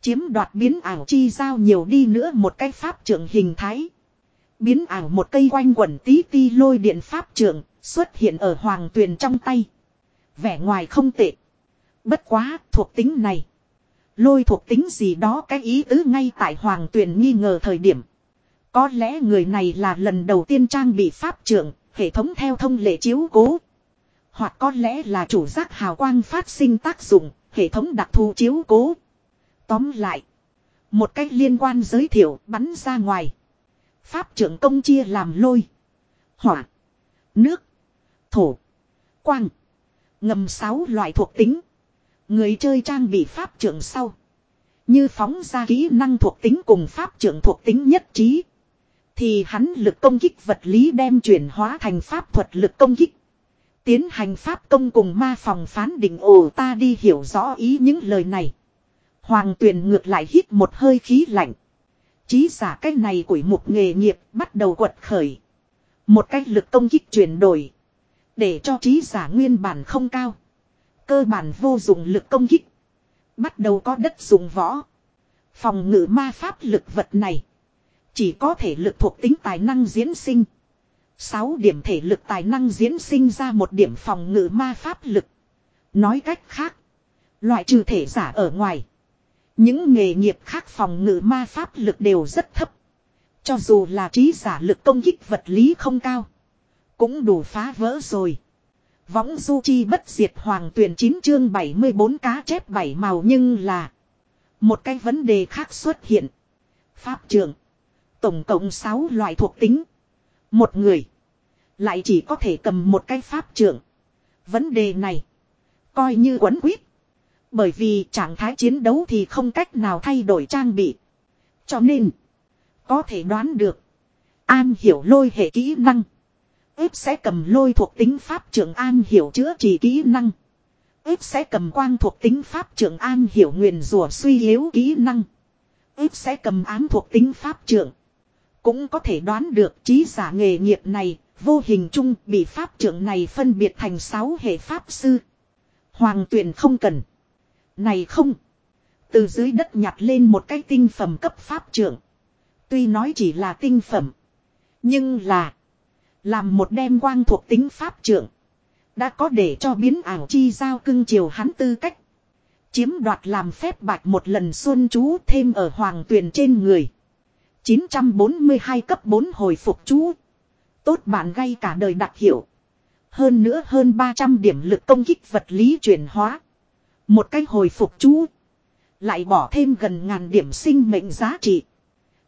Chiếm đoạt biến ảo chi giao nhiều đi nữa một cái pháp trưởng hình thái. Biến ảo một cây quanh quẩn tí ti lôi điện pháp trưởng xuất hiện ở hoàng tuyền trong tay. Vẻ ngoài không tệ. Bất quá thuộc tính này. Lôi thuộc tính gì đó cái ý tứ ngay tại hoàng tuyền nghi ngờ thời điểm. Có lẽ người này là lần đầu tiên trang bị pháp trưởng, hệ thống theo thông lệ chiếu cố. Hoặc có lẽ là chủ giác hào quang phát sinh tác dụng, hệ thống đặc thù chiếu cố. Tóm lại. Một cách liên quan giới thiệu bắn ra ngoài. Pháp trưởng công chia làm lôi. Hỏa. Nước. Thổ. Quang. Ngầm sáu loại thuộc tính. Người chơi trang bị pháp trưởng sau. Như phóng ra kỹ năng thuộc tính cùng pháp trưởng thuộc tính nhất trí. Thì hắn lực công kích vật lý đem chuyển hóa thành pháp thuật lực công kích. Tiến hành pháp công cùng ma phòng phán định ồ ta đi hiểu rõ ý những lời này. Hoàng tuyền ngược lại hít một hơi khí lạnh. Chí giả cái này của một nghề nghiệp bắt đầu quật khởi. Một cách lực công kích chuyển đổi. Để cho trí giả nguyên bản không cao. Cơ bản vô dụng lực công kích. Bắt đầu có đất dùng võ. Phòng ngự ma pháp lực vật này. Chỉ có thể lực thuộc tính tài năng diễn sinh. 6 điểm thể lực tài năng diễn sinh ra một điểm phòng ngự ma pháp lực. Nói cách khác. Loại trừ thể giả ở ngoài. Những nghề nghiệp khác phòng ngự ma pháp lực đều rất thấp. Cho dù là trí giả lực công kích vật lý không cao. Cũng đủ phá vỡ rồi. Võng du chi bất diệt hoàng tuyển 9 chương 74 cá chép bảy màu nhưng là. Một cái vấn đề khác xuất hiện. Pháp trường. Tổng cộng 6 loại thuộc tính. Một người. Lại chỉ có thể cầm một cái pháp trưởng. Vấn đề này. Coi như quấn quýt. Bởi vì trạng thái chiến đấu thì không cách nào thay đổi trang bị. Cho nên. Có thể đoán được. An hiểu lôi hệ kỹ năng ếp sẽ cầm lôi thuộc tính pháp trưởng an hiểu chữa trị kỹ năng. ếp sẽ cầm quang thuộc tính pháp trưởng an hiểu nguyền rủa suy yếu kỹ năng. ếp sẽ cầm ám thuộc tính pháp trưởng. Cũng có thể đoán được trí giả nghề nghiệp này, vô hình chung bị pháp trưởng này phân biệt thành sáu hệ pháp sư. Hoàng Tuyền không cần. Này không. Từ dưới đất nhặt lên một cái tinh phẩm cấp pháp trưởng. Tuy nói chỉ là tinh phẩm. Nhưng là. Làm một đem quang thuộc tính pháp trưởng. Đã có để cho biến ảo chi giao cưng chiều hắn tư cách. Chiếm đoạt làm phép bạch một lần xuân chú thêm ở hoàng tuyền trên người. 942 cấp 4 hồi phục chú. Tốt bạn gây cả đời đặc hiệu. Hơn nữa hơn 300 điểm lực công kích vật lý chuyển hóa. Một cái hồi phục chú. Lại bỏ thêm gần ngàn điểm sinh mệnh giá trị.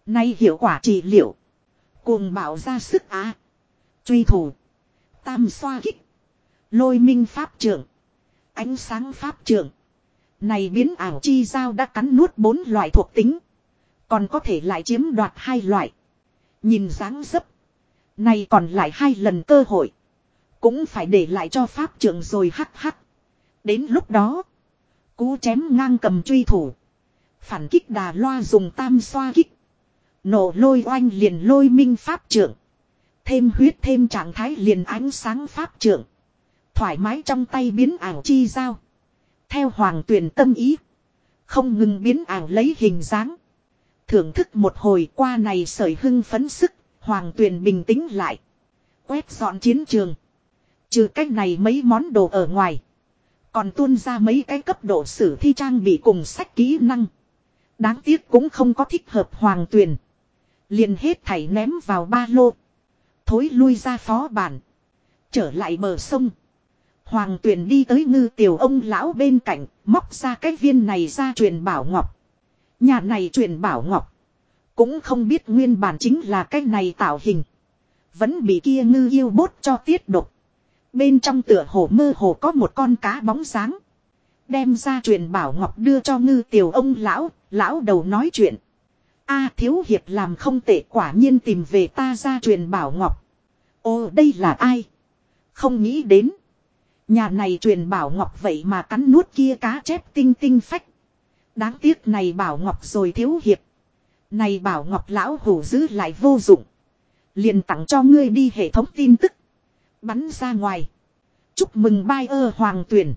Nay hiệu quả trị liệu. Cùng bảo ra sức á. Truy thủ. Tam xoa kích. Lôi minh pháp trưởng. Ánh sáng pháp trưởng. Này biến ảo chi giao đã cắn nuốt bốn loại thuộc tính. Còn có thể lại chiếm đoạt hai loại. Nhìn dáng dấp. Này còn lại hai lần cơ hội. Cũng phải để lại cho pháp trưởng rồi hắc hắc. Đến lúc đó. Cú chém ngang cầm truy thủ. Phản kích đà loa dùng tam xoa kích. Nổ lôi oanh liền lôi minh pháp trưởng. Thêm huyết thêm trạng thái liền ánh sáng pháp trưởng. Thoải mái trong tay biến ảo chi giao. Theo hoàng tuyển tâm ý. Không ngừng biến ảo lấy hình dáng. Thưởng thức một hồi qua này sởi hưng phấn sức. Hoàng tuyển bình tĩnh lại. Quét dọn chiến trường. Trừ cách này mấy món đồ ở ngoài. Còn tuôn ra mấy cái cấp độ sử thi trang bị cùng sách kỹ năng. Đáng tiếc cũng không có thích hợp hoàng tuyển. liền hết thảy ném vào ba lô. Thối lui ra phó bản. Trở lại bờ sông. Hoàng tuyển đi tới ngư tiểu ông lão bên cạnh, móc ra cái viên này ra truyền bảo ngọc. Nhà này truyền bảo ngọc. Cũng không biết nguyên bản chính là cái này tạo hình. Vẫn bị kia ngư yêu bốt cho tiết độc. Bên trong tựa hồ mơ hồ có một con cá bóng sáng. Đem ra truyền bảo ngọc đưa cho ngư tiểu ông lão, lão đầu nói chuyện a thiếu hiệp làm không tệ quả nhiên tìm về ta ra truyền bảo ngọc. Ô, đây là ai? Không nghĩ đến. Nhà này truyền bảo ngọc vậy mà cắn nuốt kia cá chép tinh tinh phách. Đáng tiếc này bảo ngọc rồi thiếu hiệp. Này bảo ngọc lão hủ giữ lại vô dụng. Liền tặng cho ngươi đi hệ thống tin tức. Bắn ra ngoài. Chúc mừng bai ơ hoàng tuyển.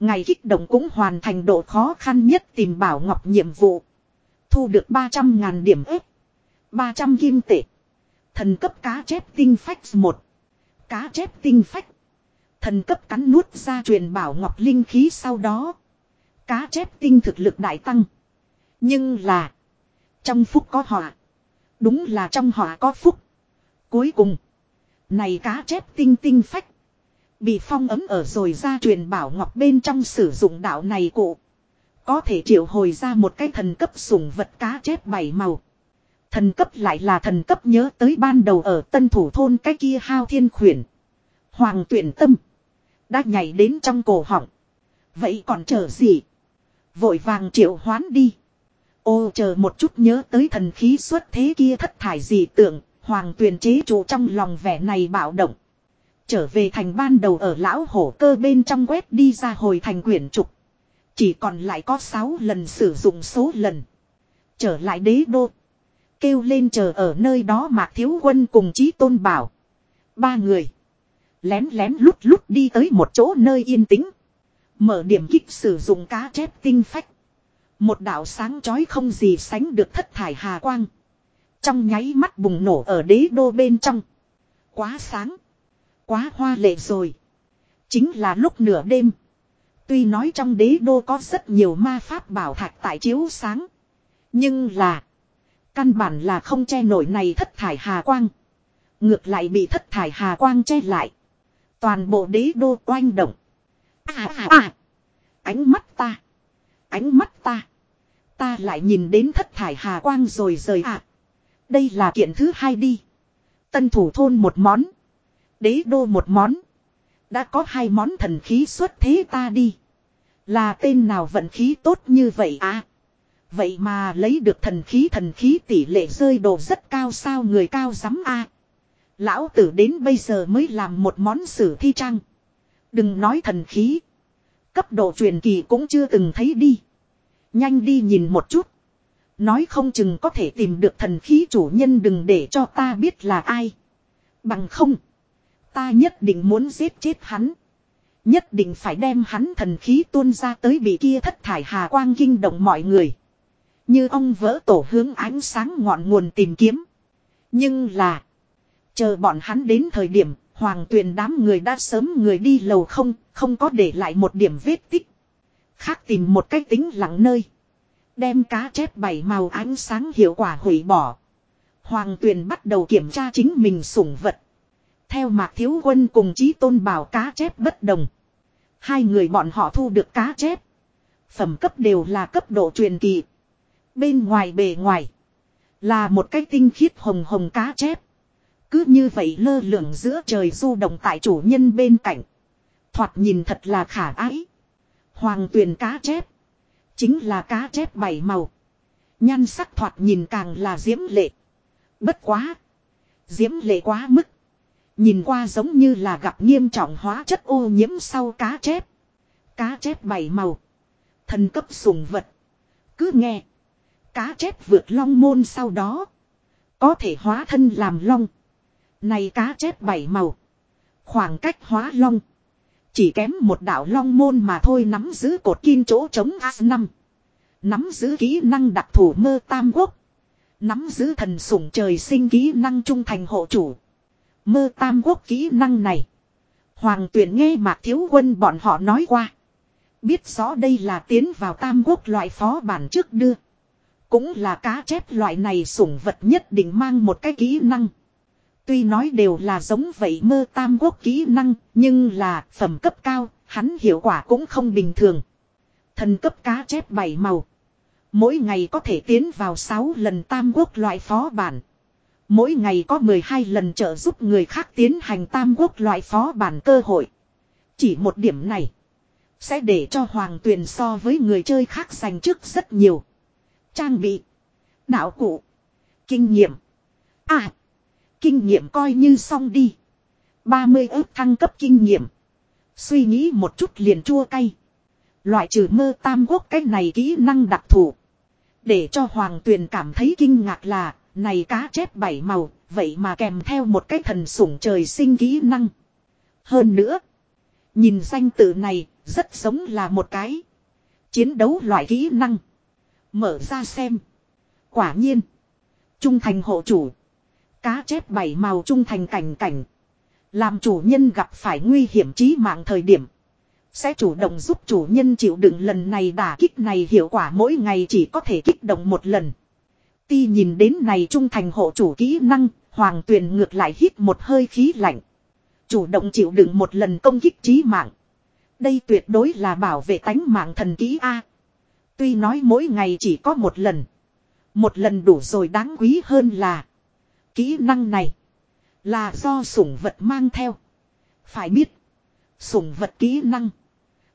Ngày kích động cũng hoàn thành độ khó khăn nhất tìm bảo ngọc nhiệm vụ. Thu được 300 ngàn điểm ếp. 300 kim tệ. Thần cấp cá chép tinh phách 1. Cá chép tinh phách. Thần cấp cắn nuốt ra truyền bảo ngọc linh khí sau đó. Cá chép tinh thực lực đại tăng. Nhưng là. Trong phúc có họa. Đúng là trong họa có phúc. Cuối cùng. Này cá chép tinh tinh phách. Bị phong ấm ở rồi ra truyền bảo ngọc bên trong sử dụng đạo này cụ. Có thể triệu hồi ra một cái thần cấp sủng vật cá chép bảy màu. Thần cấp lại là thần cấp nhớ tới ban đầu ở tân thủ thôn cái kia hao thiên khuyển. Hoàng tuyển tâm. Đã nhảy đến trong cổ họng. Vậy còn chờ gì? Vội vàng triệu hoán đi. Ô, chờ một chút nhớ tới thần khí xuất thế kia thất thải gì tưởng. Hoàng Tuyển chế trụ trong lòng vẻ này bạo động. Trở về thành ban đầu ở lão hổ cơ bên trong quét đi ra hồi thành quyển trục. Chỉ còn lại có 6 lần sử dụng số lần. Trở lại đế đô. Kêu lên chờ ở nơi đó mà thiếu quân cùng chí tôn bảo. Ba người. Lén lén lút lút đi tới một chỗ nơi yên tĩnh. Mở điểm kích sử dụng cá chép tinh phách. Một đạo sáng chói không gì sánh được thất thải hà quang. Trong nháy mắt bùng nổ ở đế đô bên trong. Quá sáng. Quá hoa lệ rồi. Chính là lúc nửa đêm. Tuy nói trong đế đô có rất nhiều ma pháp bảo thạch tại chiếu sáng. Nhưng là. Căn bản là không che nổi này thất thải hà quang. Ngược lại bị thất thải hà quang che lại. Toàn bộ đế đô oanh động. À à à. Ánh mắt ta. Ánh mắt ta. Ta lại nhìn đến thất thải hà quang rồi rời ạ. À. Đây là kiện thứ hai đi. Tân thủ thôn một món. Đế đô một món. Đã có hai món thần khí xuất thế ta đi. Là tên nào vận khí tốt như vậy à? Vậy mà lấy được thần khí thần khí tỷ lệ rơi đồ rất cao sao người cao dám a Lão tử đến bây giờ mới làm một món sử thi trang. Đừng nói thần khí. Cấp độ truyền kỳ cũng chưa từng thấy đi. Nhanh đi nhìn một chút. Nói không chừng có thể tìm được thần khí chủ nhân đừng để cho ta biết là ai. Bằng không. Ta nhất định muốn giết chết hắn. Nhất định phải đem hắn thần khí tuôn ra tới bị kia thất thải hà quang kinh động mọi người. Như ông vỡ tổ hướng ánh sáng ngọn nguồn tìm kiếm. Nhưng là. Chờ bọn hắn đến thời điểm, hoàng tuyền đám người đã sớm người đi lầu không, không có để lại một điểm vết tích. Khác tìm một cách tính lặng nơi. Đem cá chép bảy màu ánh sáng hiệu quả hủy bỏ. Hoàng tuyền bắt đầu kiểm tra chính mình sủng vật. Theo mạc thiếu quân cùng chí tôn bảo cá chép bất đồng. Hai người bọn họ thu được cá chép. Phẩm cấp đều là cấp độ truyền kỳ. Bên ngoài bề ngoài. Là một cái tinh khiết hồng hồng cá chép. Cứ như vậy lơ lửng giữa trời du động tại chủ nhân bên cạnh. Thoạt nhìn thật là khả ái. Hoàng tuyền cá chép. Chính là cá chép bảy màu. Nhan sắc thoạt nhìn càng là diễm lệ. Bất quá. Diễm lệ quá mức. Nhìn qua giống như là gặp nghiêm trọng hóa chất ô nhiễm sau cá chép. Cá chép bảy màu. Thần cấp sùng vật. Cứ nghe. Cá chép vượt long môn sau đó. Có thể hóa thân làm long. Này cá chép bảy màu. Khoảng cách hóa long. Chỉ kém một đạo long môn mà thôi nắm giữ cột kim chỗ chống A5. Nắm giữ kỹ năng đặc thủ mơ tam quốc. Nắm giữ thần sủng trời sinh kỹ năng trung thành hộ chủ. Mơ tam quốc kỹ năng này. Hoàng tuyển nghe mạc thiếu quân bọn họ nói qua. Biết rõ đây là tiến vào tam quốc loại phó bản trước đưa. Cũng là cá chép loại này sủng vật nhất định mang một cái kỹ năng. Tuy nói đều là giống vậy mơ tam quốc kỹ năng, nhưng là phẩm cấp cao, hắn hiệu quả cũng không bình thường. Thần cấp cá chép bảy màu. Mỗi ngày có thể tiến vào 6 lần tam quốc loại phó bản. Mỗi ngày có 12 lần trợ giúp người khác tiến hành tam quốc loại phó bản cơ hội. Chỉ một điểm này. Sẽ để cho hoàng tuyền so với người chơi khác giành trước rất nhiều. Trang bị. Đạo cụ. Kinh nghiệm. À. Kinh nghiệm coi như xong đi. 30 ước thăng cấp kinh nghiệm. Suy nghĩ một chút liền chua cay. Loại trừ mơ tam quốc cách này kỹ năng đặc thù. Để cho hoàng tuyền cảm thấy kinh ngạc là, này cá chép bảy màu, vậy mà kèm theo một cái thần sủng trời sinh kỹ năng. Hơn nữa, nhìn danh tự này, rất giống là một cái chiến đấu loại kỹ năng. Mở ra xem. Quả nhiên, trung thành hộ chủ. Cá chép bảy màu trung thành cảnh cảnh. Làm chủ nhân gặp phải nguy hiểm chí mạng thời điểm. Sẽ chủ động giúp chủ nhân chịu đựng lần này đả kích này hiệu quả mỗi ngày chỉ có thể kích động một lần. Ti nhìn đến này trung thành hộ chủ kỹ năng, hoàng tuyền ngược lại hít một hơi khí lạnh. Chủ động chịu đựng một lần công kích chí mạng. Đây tuyệt đối là bảo vệ tánh mạng thần kỹ A. Tuy nói mỗi ngày chỉ có một lần. Một lần đủ rồi đáng quý hơn là. Kỹ năng này. Là do sủng vật mang theo. Phải biết. Sủng vật kỹ năng.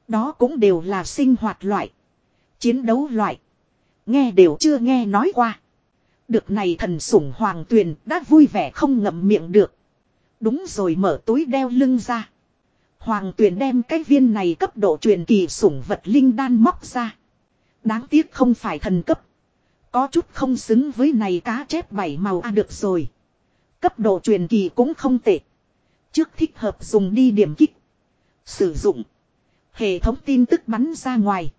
Đó cũng đều là sinh hoạt loại. Chiến đấu loại. Nghe đều chưa nghe nói qua. Được này thần sủng hoàng tuyền đã vui vẻ không ngậm miệng được. Đúng rồi mở túi đeo lưng ra. Hoàng tuyền đem cái viên này cấp độ truyền kỳ sủng vật linh đan móc ra. Đáng tiếc không phải thần cấp. Có chút không xứng với này cá chép bảy màu a được rồi. Cấp độ truyền kỳ cũng không tệ. Trước thích hợp dùng đi điểm kích. Sử dụng. Hệ thống tin tức bắn ra ngoài.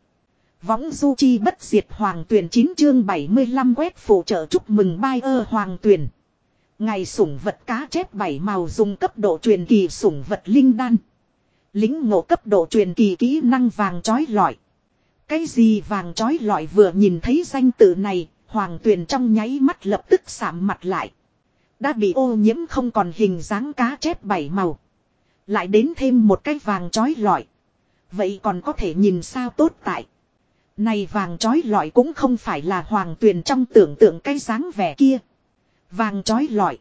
Võng du chi bất diệt hoàng tuyển 9 chương 75 quét phụ trợ chúc mừng bai ơ hoàng tuyển. Ngày sủng vật cá chép bảy màu dùng cấp độ truyền kỳ sủng vật linh đan. Lính ngộ cấp độ truyền kỳ kỹ năng vàng chói lọi. Cái gì vàng chói lọi vừa nhìn thấy danh tự này, hoàng tuyền trong nháy mắt lập tức sạm mặt lại. Đã bị ô nhiễm không còn hình dáng cá chép bảy màu. Lại đến thêm một cái vàng chói lọi. Vậy còn có thể nhìn sao tốt tại. Này vàng chói lọi cũng không phải là hoàng tuyền trong tưởng tượng cái dáng vẻ kia. Vàng chói lọi.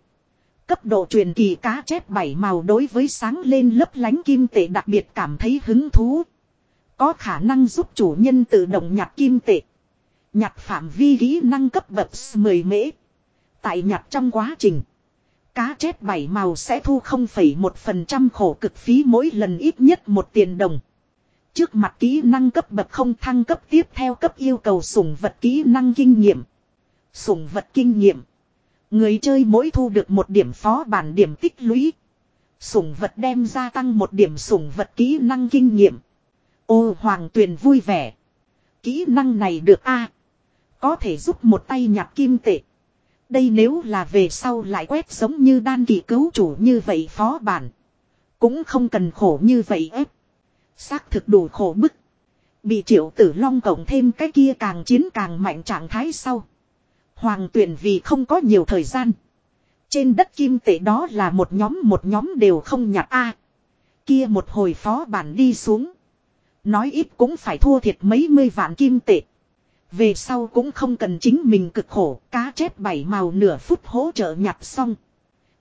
Cấp độ truyền kỳ cá chép bảy màu đối với sáng lên lấp lánh kim tệ đặc biệt cảm thấy hứng thú. Có khả năng giúp chủ nhân tự động nhặt kim tệ. Nhặt phạm vi kỹ năng cấp bậc 10 mễ. Tại nhặt trong quá trình. Cá chép bảy màu sẽ thu 0,1% khổ cực phí mỗi lần ít nhất một tiền đồng. Trước mặt kỹ năng cấp bậc không thăng cấp, tiếp theo cấp yêu cầu sủng vật kỹ năng kinh nghiệm. Sủng vật kinh nghiệm. Người chơi mỗi thu được một điểm phó bản điểm tích lũy. Sủng vật đem gia tăng một điểm sủng vật kỹ năng kinh nghiệm. Ô hoàng tuyền vui vẻ. Kỹ năng này được a Có thể giúp một tay nhặt kim tệ. Đây nếu là về sau lại quét giống như đan kỳ cứu chủ như vậy phó bản. Cũng không cần khổ như vậy ép. Xác thực đủ khổ bức. Bị triệu tử long cộng thêm cái kia càng chiến càng mạnh trạng thái sau. Hoàng tuyển vì không có nhiều thời gian. Trên đất kim tệ đó là một nhóm một nhóm đều không nhặt a Kia một hồi phó bản đi xuống. Nói ít cũng phải thua thiệt mấy mươi vạn kim tệ. Về sau cũng không cần chính mình cực khổ, cá chép bảy màu nửa phút hỗ trợ nhặt xong.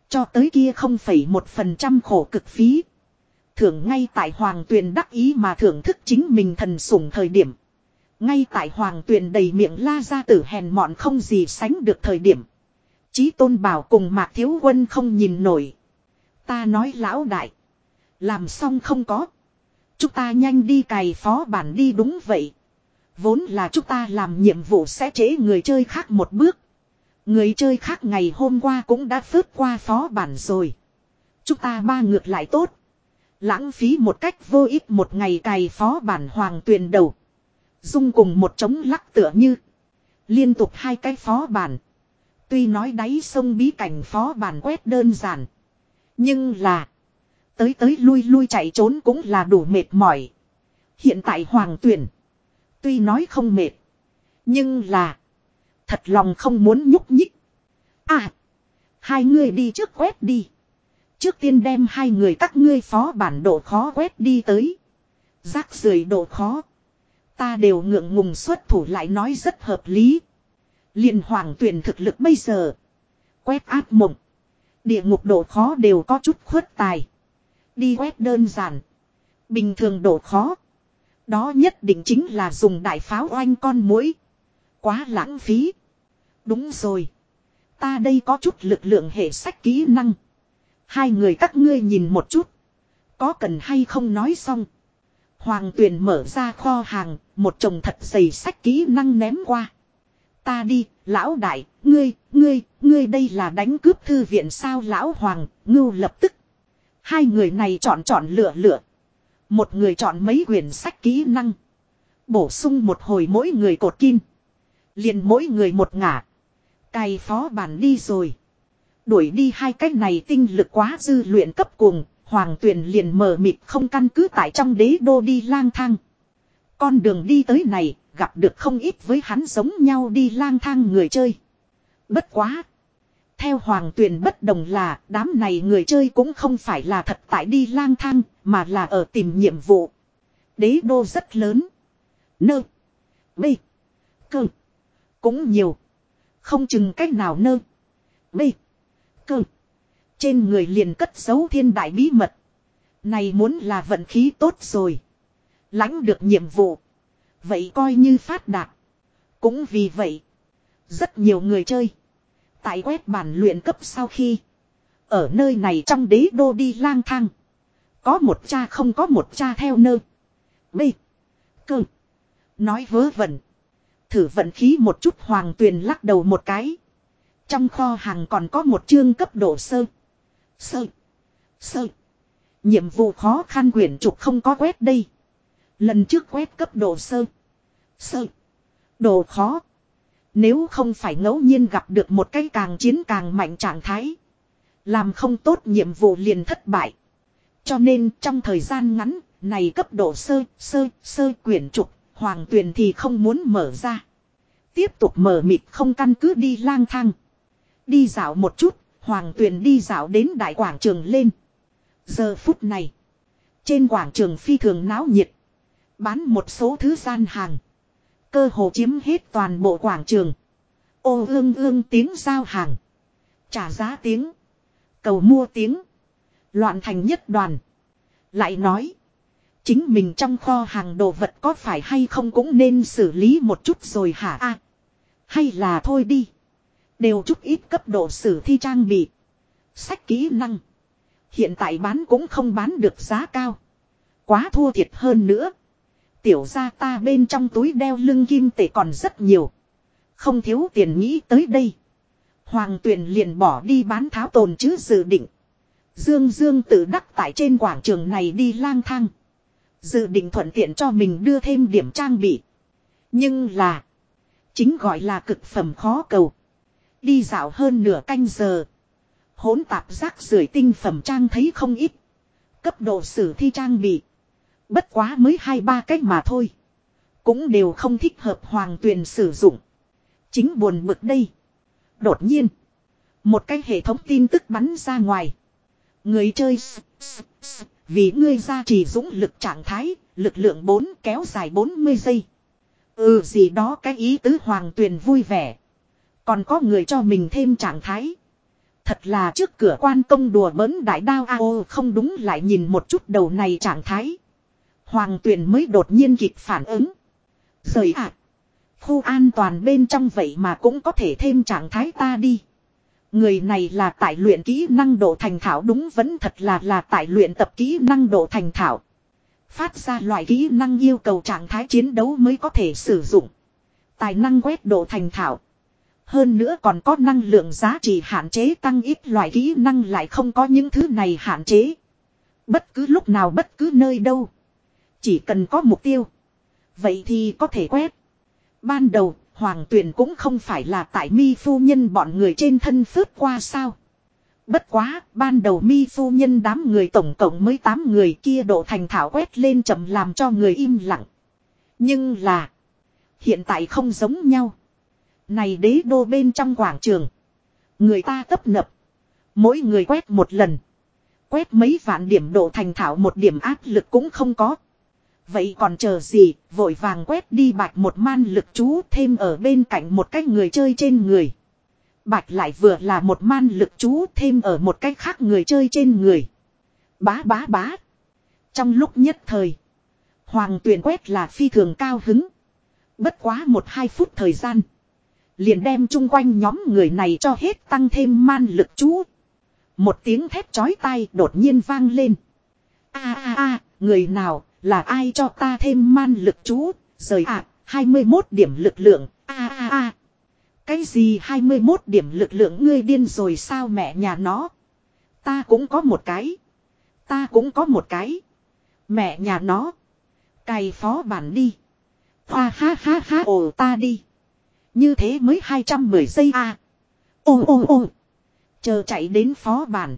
Cho tới kia không phải một phần trăm khổ cực phí. Thưởng ngay tại hoàng tuyền đắc ý mà thưởng thức chính mình thần sủng thời điểm. Ngay tại hoàng tuyền đầy miệng la ra tử hèn mọn không gì sánh được thời điểm. Chí tôn bảo cùng mạc thiếu quân không nhìn nổi. Ta nói lão đại. Làm xong không có. Chúng ta nhanh đi cày phó bản đi đúng vậy. Vốn là chúng ta làm nhiệm vụ sẽ chế người chơi khác một bước. Người chơi khác ngày hôm qua cũng đã phớt qua phó bản rồi. Chúng ta ba ngược lại tốt. Lãng phí một cách vô ích một ngày cày phó bản hoàng tuyền đầu. Dung cùng một trống lắc tựa như. Liên tục hai cái phó bản. Tuy nói đáy sông bí cảnh phó bản quét đơn giản. Nhưng là. Tới tới lui lui chạy trốn cũng là đủ mệt mỏi. Hiện tại hoàng tuyển. Tuy nói không mệt. Nhưng là. Thật lòng không muốn nhúc nhích. À. Hai người đi trước quét đi. Trước tiên đem hai người các ngươi phó bản độ khó quét đi tới. Rác rưởi độ khó. Ta đều ngượng ngùng xuất thủ lại nói rất hợp lý. liền hoàng tuyển thực lực bây giờ. Quét áp mộng. Địa ngục độ khó đều có chút khuất tài. Đi quét đơn giản. Bình thường độ khó. Đó nhất định chính là dùng đại pháo oanh con mũi. Quá lãng phí. Đúng rồi. Ta đây có chút lực lượng hệ sách kỹ năng. Hai người các ngươi nhìn một chút. Có cần hay không nói xong. Hoàng tuyền mở ra kho hàng, một chồng thật dày sách kỹ năng ném qua. Ta đi, lão đại, ngươi, ngươi, ngươi đây là đánh cướp thư viện sao lão hoàng, ngưu lập tức. Hai người này chọn chọn lựa lựa. Một người chọn mấy quyển sách kỹ năng. Bổ sung một hồi mỗi người cột kim. liền mỗi người một ngả. Cày phó bản đi rồi. Đuổi đi hai cái này tinh lực quá dư luyện cấp cùng. Hoàng tuyển liền mờ mịt không căn cứ tại trong đế đô đi lang thang. Con đường đi tới này, gặp được không ít với hắn giống nhau đi lang thang người chơi. Bất quá. Theo hoàng tuyền bất đồng là, đám này người chơi cũng không phải là thật tại đi lang thang, mà là ở tìm nhiệm vụ. Đế đô rất lớn. Nơ. Bê. Cơ. Cũng nhiều. Không chừng cách nào nơ. Bê. Cơ. Trên người liền cất giấu thiên đại bí mật. Này muốn là vận khí tốt rồi. Lãnh được nhiệm vụ. Vậy coi như phát đạt. Cũng vì vậy. Rất nhiều người chơi. Tại quét bản luyện cấp sau khi. Ở nơi này trong đế đô đi lang thang. Có một cha không có một cha theo nơ. B. Cơ. Nói vớ vẩn. Thử vận khí một chút hoàng tuyền lắc đầu một cái. Trong kho hàng còn có một chương cấp độ sơ. Sơ. Sơ. Nhiệm vụ khó khăn quyển trục không có quét đây. Lần trước quét cấp độ sơ. Sơ. đồ khó. Nếu không phải ngẫu nhiên gặp được một cái càng chiến càng mạnh trạng thái. Làm không tốt nhiệm vụ liền thất bại. Cho nên trong thời gian ngắn, này cấp độ sơ, sơ, sơ quyển trục, hoàng tuyền thì không muốn mở ra. Tiếp tục mở mịt không căn cứ đi lang thang. Đi dạo một chút, hoàng tuyền đi dạo đến đại quảng trường lên. Giờ phút này, trên quảng trường phi thường náo nhiệt. Bán một số thứ gian hàng. Cơ hồ chiếm hết toàn bộ quảng trường. Ô ương ương tiếng giao hàng. Trả giá tiếng. Cầu mua tiếng. Loạn thành nhất đoàn. Lại nói. Chính mình trong kho hàng đồ vật có phải hay không cũng nên xử lý một chút rồi hả a Hay là thôi đi. Đều chút ít cấp độ sử thi trang bị. Sách kỹ năng. Hiện tại bán cũng không bán được giá cao. Quá thua thiệt hơn nữa. Tiểu ra ta bên trong túi đeo lưng kim tệ còn rất nhiều. Không thiếu tiền nghĩ tới đây. Hoàng tuyền liền bỏ đi bán tháo tồn chứ dự định. Dương Dương tự đắc tại trên quảng trường này đi lang thang. Dự định thuận tiện cho mình đưa thêm điểm trang bị. Nhưng là. Chính gọi là cực phẩm khó cầu. Đi dạo hơn nửa canh giờ. Hỗn tạp rác rưởi tinh phẩm trang thấy không ít. Cấp độ sử thi trang bị. Bất quá mới hai ba cách mà thôi. Cũng đều không thích hợp hoàng tuyền sử dụng. Chính buồn bực đây. Đột nhiên. Một cái hệ thống tin tức bắn ra ngoài. Người chơi vì ngươi ra chỉ dũng lực trạng thái, lực lượng 4 kéo dài 40 giây. Ừ gì đó cái ý tứ hoàng tuyền vui vẻ. Còn có người cho mình thêm trạng thái. Thật là trước cửa quan công đùa bỡn đại đao ao không đúng lại nhìn một chút đầu này trạng thái. Hoàng tuyền mới đột nhiên kịp phản ứng. Rời ạ. Khu an toàn bên trong vậy mà cũng có thể thêm trạng thái ta đi. Người này là tại luyện kỹ năng độ thành thảo đúng vẫn thật là là tại luyện tập kỹ năng độ thành thảo. Phát ra loại kỹ năng yêu cầu trạng thái chiến đấu mới có thể sử dụng. Tài năng quét độ thành thảo. Hơn nữa còn có năng lượng giá trị hạn chế tăng ít loại kỹ năng lại không có những thứ này hạn chế. Bất cứ lúc nào bất cứ nơi đâu. Chỉ cần có mục tiêu. Vậy thì có thể quét. Ban đầu, Hoàng Tuyền cũng không phải là tại mi phu nhân bọn người trên thân phớt qua sao. Bất quá, ban đầu mi phu nhân đám người tổng cộng mới 8 người kia độ thành thảo quét lên chậm làm cho người im lặng. Nhưng là, hiện tại không giống nhau. Này đế đô bên trong quảng trường. Người ta tấp nập. Mỗi người quét một lần. Quét mấy vạn điểm độ thành thảo một điểm áp lực cũng không có. Vậy còn chờ gì, vội vàng quét đi bạch một man lực chú thêm ở bên cạnh một cái người chơi trên người. Bạch lại vừa là một man lực chú thêm ở một cái khác người chơi trên người. Bá bá bá. Trong lúc nhất thời, hoàng tuyển quét là phi thường cao hứng. Bất quá một hai phút thời gian. Liền đem chung quanh nhóm người này cho hết tăng thêm man lực chú. Một tiếng thép chói tai đột nhiên vang lên. a a a người nào, là ai cho ta thêm man lực chú, rời ạ, à, 21 điểm lực lượng, a a a. Cái gì 21 điểm lực lượng ngươi điên rồi sao mẹ nhà nó. Ta cũng có một cái. Ta cũng có một cái. Mẹ nhà nó. Cày phó bản đi. Hoa ha ha ha ồ ta đi. Như thế mới 210 giây a. À. Ô ô ô. Chờ chạy đến phó bản.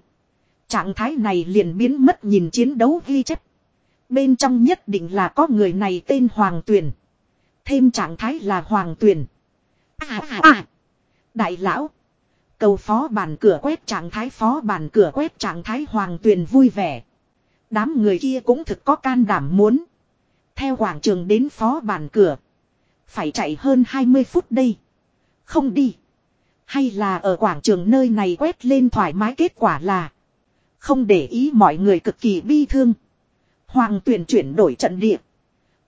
Trạng thái này liền biến mất nhìn chiến đấu ghi chép. Bên trong nhất định là có người này tên Hoàng Tuyền. Thêm trạng thái là Hoàng Tuyền. À à à. Đại lão. Cầu phó bản cửa quét trạng thái phó bản cửa quét trạng thái Hoàng Tuyền vui vẻ. Đám người kia cũng thực có can đảm muốn. Theo quảng trường đến phó bản cửa. Phải chạy hơn 20 phút đây. Không đi. Hay là ở quảng trường nơi này quét lên thoải mái kết quả là. Không để ý mọi người cực kỳ bi thương. Hoàng tuyển chuyển đổi trận địa.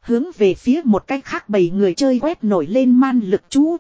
Hướng về phía một cách khác bầy người chơi quét nổi lên man lực chú.